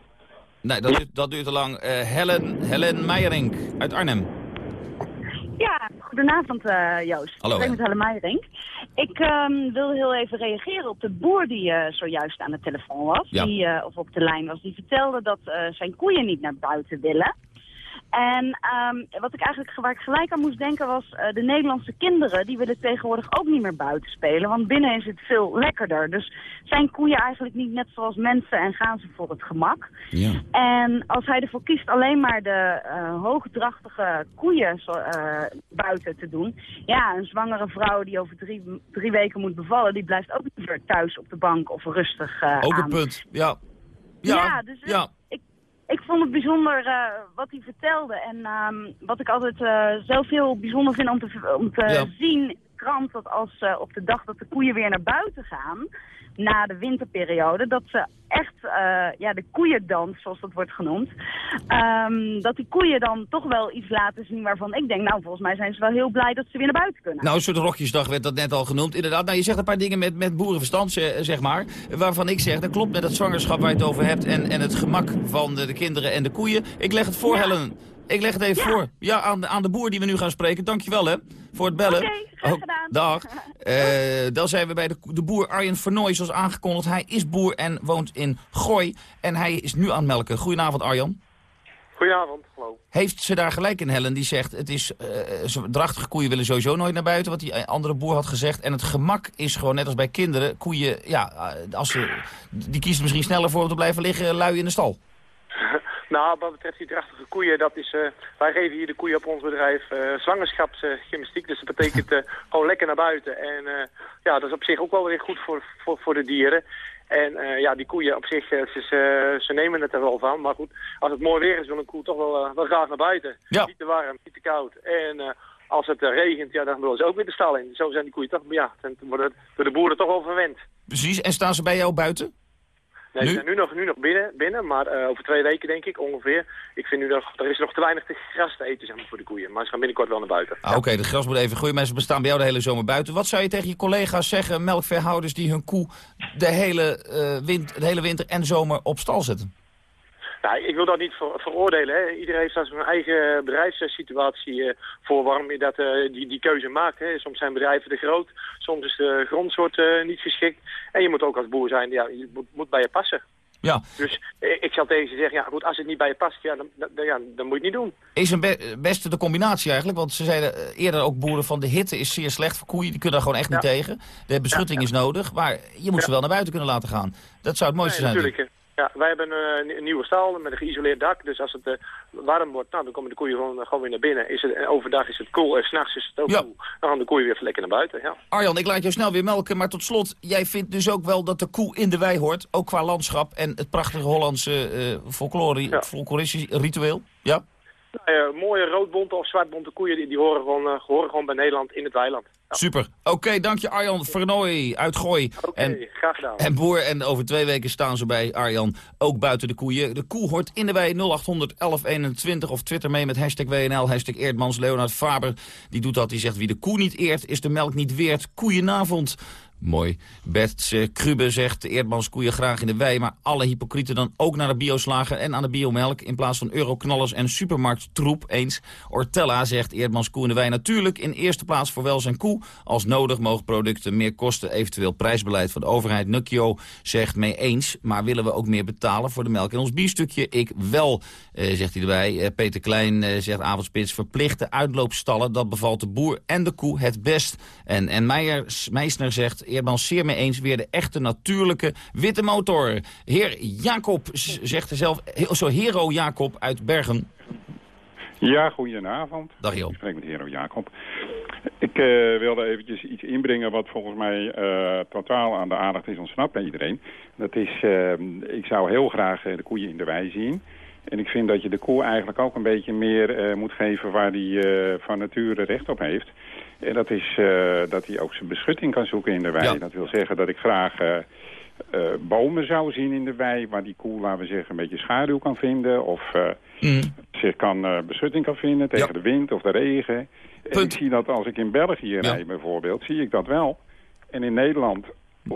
Nee, dat, duurt, dat duurt te lang. Uh, Helen, Helen Meijerink uit Arnhem. Ja, goedenavond uh, Joost. Hallo, ik ben met Helle Meijerink. Ik um, wil heel even reageren op de boer die uh, zojuist aan de telefoon was. Ja. Die, uh, of op de lijn was. Die vertelde dat zijn koeien niet naar buiten willen. En um, wat ik eigenlijk, waar ik gelijk aan moest denken was... Uh, de Nederlandse kinderen die willen tegenwoordig ook niet meer buiten spelen. Want binnen is het veel lekkerder. Dus zijn koeien eigenlijk niet net zoals mensen en gaan ze voor het gemak. Ja. En als hij ervoor kiest alleen maar de uh, hoogdrachtige koeien zo, uh, buiten te doen... Ja, een zwangere vrouw die over drie, drie weken moet bevallen... die blijft ook liever thuis op de bank of rustig Ook aan. een punt, ja. Ja, ja dus ja. Ik, vond het bijzonder uh, wat hij vertelde. En um, wat ik altijd uh, zelf heel bijzonder vind om te, om te Ja. zien krant dat als uh, op de dag dat de koeien weer naar buiten gaan, na de winterperiode, dat ze echt, uh, ja, de koeiendans, zoals dat wordt genoemd, um, dat die koeien dan toch wel iets laten zien waarvan ik denk, nou, volgens mij zijn ze wel heel blij dat ze weer naar buiten kunnen. Nou, een soort rokjesdag werd dat net al genoemd. Inderdaad, nou, je zegt een paar dingen met, met boerenverstand, zeg maar, waarvan ik zeg, dat klopt met het zwangerschap waar je het over hebt en, en het gemak van de, de kinderen en de koeien. Ik leg het voor, ja. Helen. Ik leg het even voor. Ja, aan, aan de boer die we nu gaan spreken. Dankjewel, hè, voor het bellen. Oké, okay, oh, gedaan. Dag. Uh, dan zijn we bij de, de boer Arjen Vernooy, zoals aangekondigd. Hij is boer en woont in Gooi. En hij is nu aan het melken. Goedenavond, Arjan. Goedenavond, hallo. Heeft ze daar gelijk in, Helen? Die zegt, het is, uh, drachtige koeien willen sowieso nooit naar buiten, wat die andere boer had gezegd. En het gemak is gewoon, net als bij kinderen, koeien, ja, als ze, die kiezen misschien sneller voor om te blijven liggen lui in de stal. Nou, wat betreft die drachtige koeien, dat is, uh, wij geven hier de koeien op ons bedrijf uh, zwangerschapsgymnastiek. dus dat betekent uh, gewoon lekker naar buiten. En ja, dat is op zich ook wel weer goed voor, voor, voor de dieren. En ja, die koeien op zich, ze, ze, ze, nemen het er wel van. Maar goed, als het mooi weer is, wil een koe toch wel, wel graag naar buiten. Ja. Niet te warm, niet te koud. En als het regent, ja, dan willen ze ook weer de stal in. Zo zijn die koeien toch, ja, dan worden door de boeren toch wel verwend. Precies, en staan ze bij jou buiten? Nee, nu? zijn nu nog, nu nog binnen, binnen maar uh, over twee weken denk ik ongeveer. Ik vind nu nog, er is nog te weinig te gras te eten zeg maar, voor de koeien. Maar ze gaan binnenkort wel naar buiten. Ah, Oké, okay, de gras moet even groeien. Mensen bestaan bij jou de hele zomer buiten. Wat zou je tegen je collega's zeggen, melkveehouders die hun koe de hele, uh, wind, de hele winter en zomer op stal zetten? Nou, ik wil dat niet ver veroordelen. Hè. Iedereen heeft daar zijn eigen bedrijfssituatie uh, voor waarom je dat, uh, die, die keuze maakt. Hè. Soms zijn bedrijven te groot, soms is de grondsoort uh, niet geschikt. En je moet ook als boer zijn, ja, je moet, moet bij je passen. Ja. Dus ik zal tegen ze zeggen, ja goed, als het niet bij je past, ja, dan, dan, ja, dan moet je het niet doen. Is een be beste de combinatie eigenlijk? Want ze zeiden eerder ook boeren van de hitte is zeer slecht voor koeien. Die kunnen daar gewoon echt niet tegen. De beschutting ja, is nodig, maar je moet ze wel naar buiten kunnen laten gaan. Dat zou het mooiste nee, zijn. Natuurlijk. Ja, wij hebben uh, een nieuwe stal met een geïsoleerd dak. Dus als het uh, warm wordt, nou, dan komen de koeien gewoon, gewoon weer naar binnen. Is het, overdag is het koel en s'nachts is het ook ja. koel. Dan gaan de koeien weer lekker naar buiten, ja. Arjan, ik laat jou snel weer melken. Maar tot slot, jij vindt dus ook wel dat de koe in de wei hoort. Ook qua landschap en het prachtige Hollandse uh, folklore, ja. folkloristisch ritueel. Ja? Nou ja, mooie roodbonte of zwartbonte koeien, die, die horen, gewoon, uh, horen gewoon bij Nederland in het weiland. Ja. Super. Oké, okay, dank je Arjan Vernooy uit Gooi. Oké, okay, graag gedaan. En boer, en over twee weken staan ze bij Arjan ook buiten de koeien. De koe hoort in de wei 0800 1121 of twitter mee met hashtag WNL, hashtag Eerdmans. Leonard Faber, die doet dat, die zegt wie de koe niet eert, is de melk niet weert. Koeienavond. Mooi. Bert Krube zegt, Eerdmans koeien graag in de wei... maar alle hypocrieten dan ook naar de bioslager en aan de biomelk... in plaats van euroknallers en supermarkttroep. Eens. Ortella zegt, Eerdmans koe in de wei natuurlijk... in eerste plaats voor wel zijn koe. Als nodig mogen producten meer kosten, eventueel prijsbeleid van de overheid. Nukio zegt mee eens, maar willen we ook meer betalen... voor de melk in ons biefstukje? Ik wel, uh, zegt hij erbij. Uh, Peter Klein zegt, avondspits, verplichte uitloopstallen... dat bevalt de boer en de koe het best. En, en Meijer, Meisner zegt... Eerdmans zeer mee eens. Weer de echte natuurlijke witte motor. Heer Jacob zegt er zelf, zo Hero Jacob uit Bergen. Ja, goedenavond. Dag Joop. Ik spreek met Hero Jacob. Ik uh, wilde eventjes iets inbrengen wat volgens mij uh, totaal aan de aandacht is ontsnapt bij iedereen. Dat is, uh, ik zou heel graag de koeien in de wei zien. En ik vind dat je de koe eigenlijk ook een beetje meer moet geven waar die van nature recht op heeft. En dat is uh, dat hij ook zijn beschutting kan zoeken in de wei. Ja. Dat wil zeggen dat ik graag uh, uh, bomen zou zien in de wei... waar die koe, laten we zeggen, een beetje schaduw kan vinden... of mm. zich kan, beschutting kan vinden tegen ja. de wind of de regen. En ik zie dat als ik in België ja. rijd bijvoorbeeld, zie ik dat wel. En in Nederland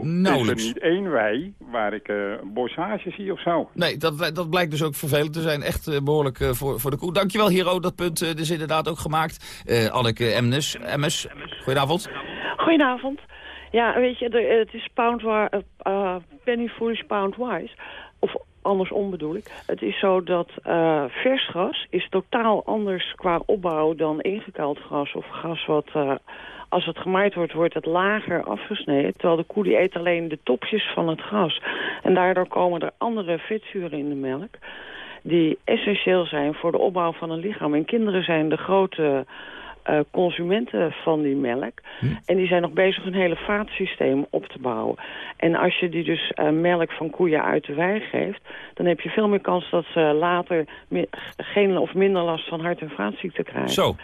Nauwelijks. Is er niet één wei waar ik uh, bossage zie of zo? Nee, dat, dat blijkt dus ook vervelend te zijn. Echt uh, behoorlijk uh, voor, voor de koe. Dankjewel Hero, dat punt is inderdaad ook gemaakt. Anneke Emnes, Emmes, goedenavond. Goedenavond. Ja, weet je, de, het is pound penny foolish pound wise. Of andersom bedoel ik. Het is zo dat vers gras is totaal anders qua opbouw dan ingekald gras. Of gras wat als het gemaaid wordt, wordt het lager afgesneden. Terwijl de koe die eet alleen de topjes van het gras. En daardoor komen er andere vetzuren in de melk... die essentieel zijn voor de opbouw van een lichaam. En kinderen zijn de grote uh, consumenten van die melk. Hm. En die zijn nog bezig een hele vaatsysteem op te bouwen. En als je die dus uh, melk van koeien uit de wei geeft... dan heb je veel meer kans dat ze later geen of minder last van hart- en vaatziekten krijgen. Zo.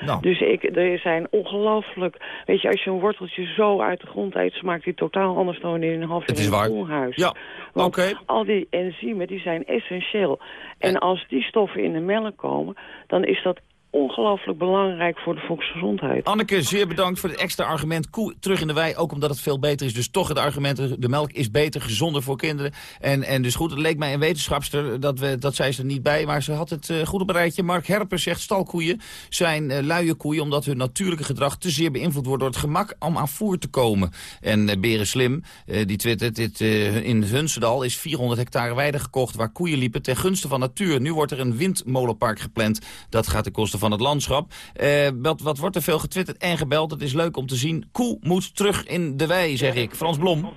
Nou. Dus ik, er zijn ongelooflijk... Weet je, als je een worteltje zo uit de grond eet... smaakt die totaal anders dan wanneer je een half jaar in een koelhuis. Ja, oké. al die enzymen die zijn essentieel. En als die stoffen in de melk komen... dan is dat ongelooflijk belangrijk voor de volksgezondheid. Anneke, zeer bedankt voor het extra argument. Koe terug in de wei, ook omdat het veel beter is. Dus toch het argument, de melk is beter, gezonder voor kinderen. En, en dus goed, het leek mij een wetenschapster, dat, we, dat zei ze er niet bij. Maar ze had het eh, goed op een rijtje. Mark Herper zegt, stalkoeien zijn eh, luie koeien... omdat hun natuurlijke gedrag te zeer beïnvloed wordt door het gemak om aan voer te komen. En eh, Beren Slim, die twittert, dit, in Hunsendal is 400 hectare weide gekocht... waar koeien liepen ten gunste van natuur. Nu wordt er een windmolenpark gepland. Dat gaat ten koste van het landschap. Eh, wat, wat wordt er veel getwitterd en gebeld? Het is leuk om te zien. Koe moet terug in de wei, zeg ik. Frans Blom.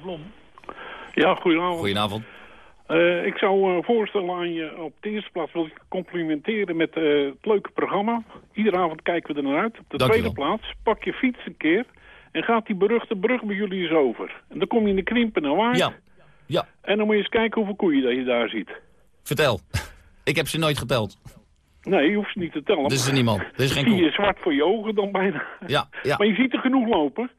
Ja, goedenavond. Goedenavond. Eh, ik zou eh, voorstellen aan je, op de eerste plaats wil ik complimenteren met het leuke programma. Iedere avond kijken we er naar uit. Op de Dank tweede plaats, pak je fiets een keer en gaat die beruchte brug bij jullie eens over. En dan kom je in de Krimpen naar Waard. Ja. ja. En dan moet je eens kijken hoeveel koeien dat je daar ziet. Vertel. ik heb ze nooit geteld. Nee, je hoeft ze niet te tellen. Er is er niemand. Er is geen zie je zwart voor je ogen dan bijna. Ja, ja. Maar je ziet er genoeg lopen.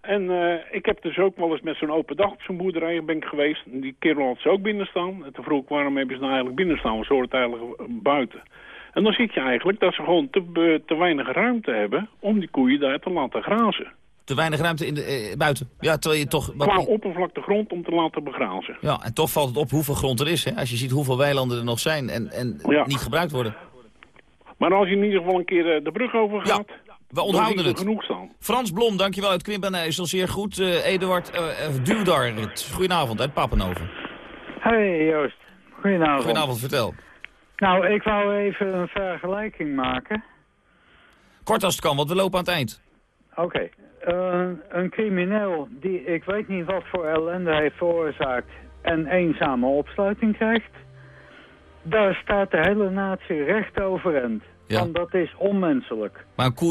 En eh, ik heb dus ook wel eens met zo'n open dag op zo'n boerderij ben ik geweest. En die kerel had ze ook binnen staan. En toen vroeg ik, waarom hebben ze nou eigenlijk binnen staan? We horen het eigenlijk buiten. En dan zie je eigenlijk dat ze gewoon te, be- te weinig ruimte hebben om die koeien daar te laten grazen. Te weinig ruimte in de, eh, buiten. Ja, terwijl je toch... wat- Qua oppervlakte grond om te laten begrazen. ja, en toch valt het op hoeveel grond er is. Hè? Als je ziet hoeveel weilanden er nog zijn en, en niet gebruikt worden. Maar als je in ieder geval een keer eh, de brug over gaat, We onthouden het. genoeg staan. Frans Blom, dankjewel uit Krimpenijssel. Zeer goed. Eh, Eduard uh, Duwdart. Goedenavond uit Pappenhoven. Hey Joost, goedenavond. Goedenavond, vertel. Nou, ik wou even een vergelijking maken. Kort als het kan, want we lopen aan het eind. Oké, eh, een crimineel die ik weet niet wat voor ellende heeft veroorzaakt en eenzame opsluiting krijgt, daar staat de hele natie recht overeind. Ja. Want dat is onmenselijk. Maar een koe...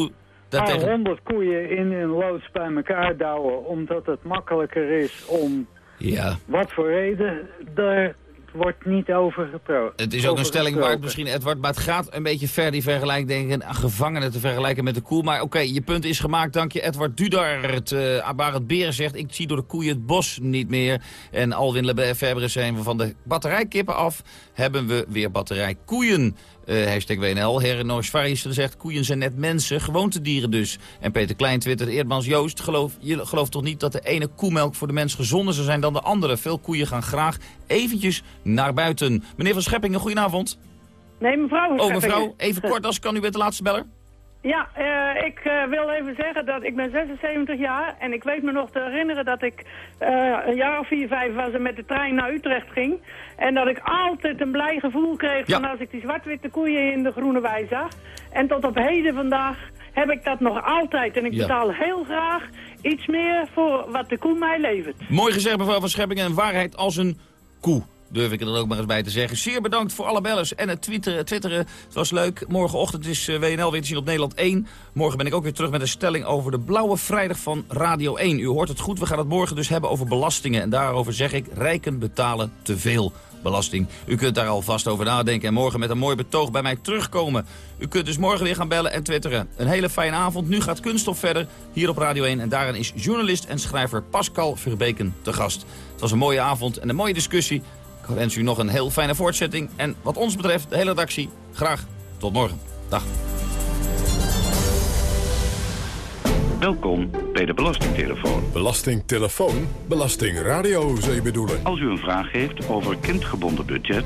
Maar Daartegen... honderd koeien in een loods bij elkaar douwen omdat het makkelijker is om Ja. wat voor reden, daar wordt niet over gepraat. Het is ook een stelling waard misschien, Edward, maar het gaat een beetje ver die vergelijking, denk ik, een gevangene te vergelijken met de koe. Maar oké, je punt is gemaakt, dank je Edward Dudart. Uh, Barend Beren zegt, ik zie door de koeien het bos niet meer. En Alwin Lefebvre zijn we van de batterijkippen af, hebben we weer batterijkoeien. Uh, hashtag WNL. Herno Svaris zegt, koeien zijn net mensen, gewoontedieren dus. En Peter Klein twittert, Eerdmans Joost, geloof, je gelooft toch niet dat de ene koemelk voor de mens gezonder zou zijn dan de andere? Veel koeien gaan graag eventjes naar buiten. Meneer Van Scheppingen, goedenavond. Nee, mevrouw Oh, mevrouw, even kort als kan u met de laatste beller. Ja, uh, ik uh, wil even zeggen dat ik ben 76 jaar en ik weet me nog te herinneren dat ik uh, een jaar of vier, vijf was en met de trein naar Utrecht ging. En dat ik altijd een blij gevoel kreeg ja. van als ik die zwart-witte koeien in de groene wei zag. En tot op heden vandaag heb ik dat nog altijd. En ik Ja. betaal heel graag iets meer voor wat de koe mij levert. Mooi gezegd, mevrouw Van Scheppingen. Een waarheid als een koe. Durf ik er dan ook maar eens bij te zeggen. Zeer bedankt voor alle bellers en het twitteren. twitteren. Het was leuk. Morgenochtend is eh, WNL weer te zien op Nederland 1. Morgen ben ik ook weer terug met een stelling over de Blauwe Vrijdag van Radio 1. U hoort het goed. We gaan het morgen dus hebben over belastingen. En daarover zeg ik, rijken betalen te veel belasting. U kunt daar alvast over nadenken en morgen met een mooi betoog bij mij terugkomen. U kunt dus morgen weer gaan bellen en twitteren. Een hele fijne avond. Nu gaat Kunststof verder hier op Radio 1. En daarin is journalist en schrijver Pascal Verbeken te gast. Het was een mooie avond en een mooie discussie. Ik wens u nog een heel fijne voortzetting. En wat ons betreft, de hele redactie, graag tot morgen. Dag. Welkom bij de Belastingtelefoon. Belastingtelefoon? Belastingradio, zou je bedoelen? Als u een vraag heeft over kindgebonden budget.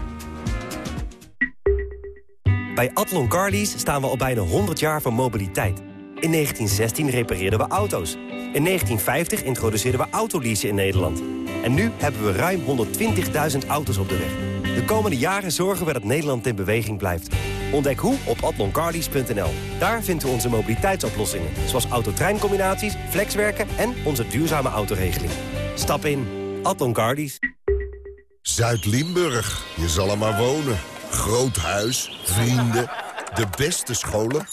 Bij Atlon Carlies staan we al bijna 100 jaar van mobiliteit. In 1916 repareerden we auto's. In 1950 introduceerden we autoleasen in Nederland. En nu hebben we ruim 120.000 auto's op de weg. De komende jaren zorgen we dat Nederland in beweging blijft. Ontdek hoe op atloncarlies.nl. Daar vinden we onze mobiliteitsoplossingen. Zoals autotreincombinaties, flexwerken en onze duurzame autoregeling. Stap in. Atlon Zuid-Limburg. Je zal er maar wonen. Groot huis, vrienden, de beste scholen,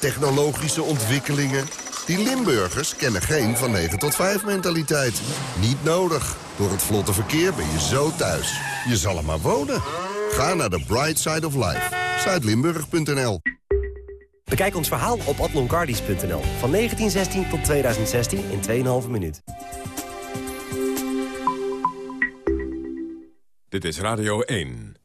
technologische ontwikkelingen. Die Limburgers kennen geen van 9 tot 5 mentaliteit. Niet nodig. Door het vlotte verkeer ben je zo thuis. Je zal er maar wonen. Ga naar de Bright Side of Life. Zuidlimburg.nl Bekijk ons verhaal op atloncardies.nl. Van 1916 tot 2016 in 2,5 minuut. Dit is Radio 1.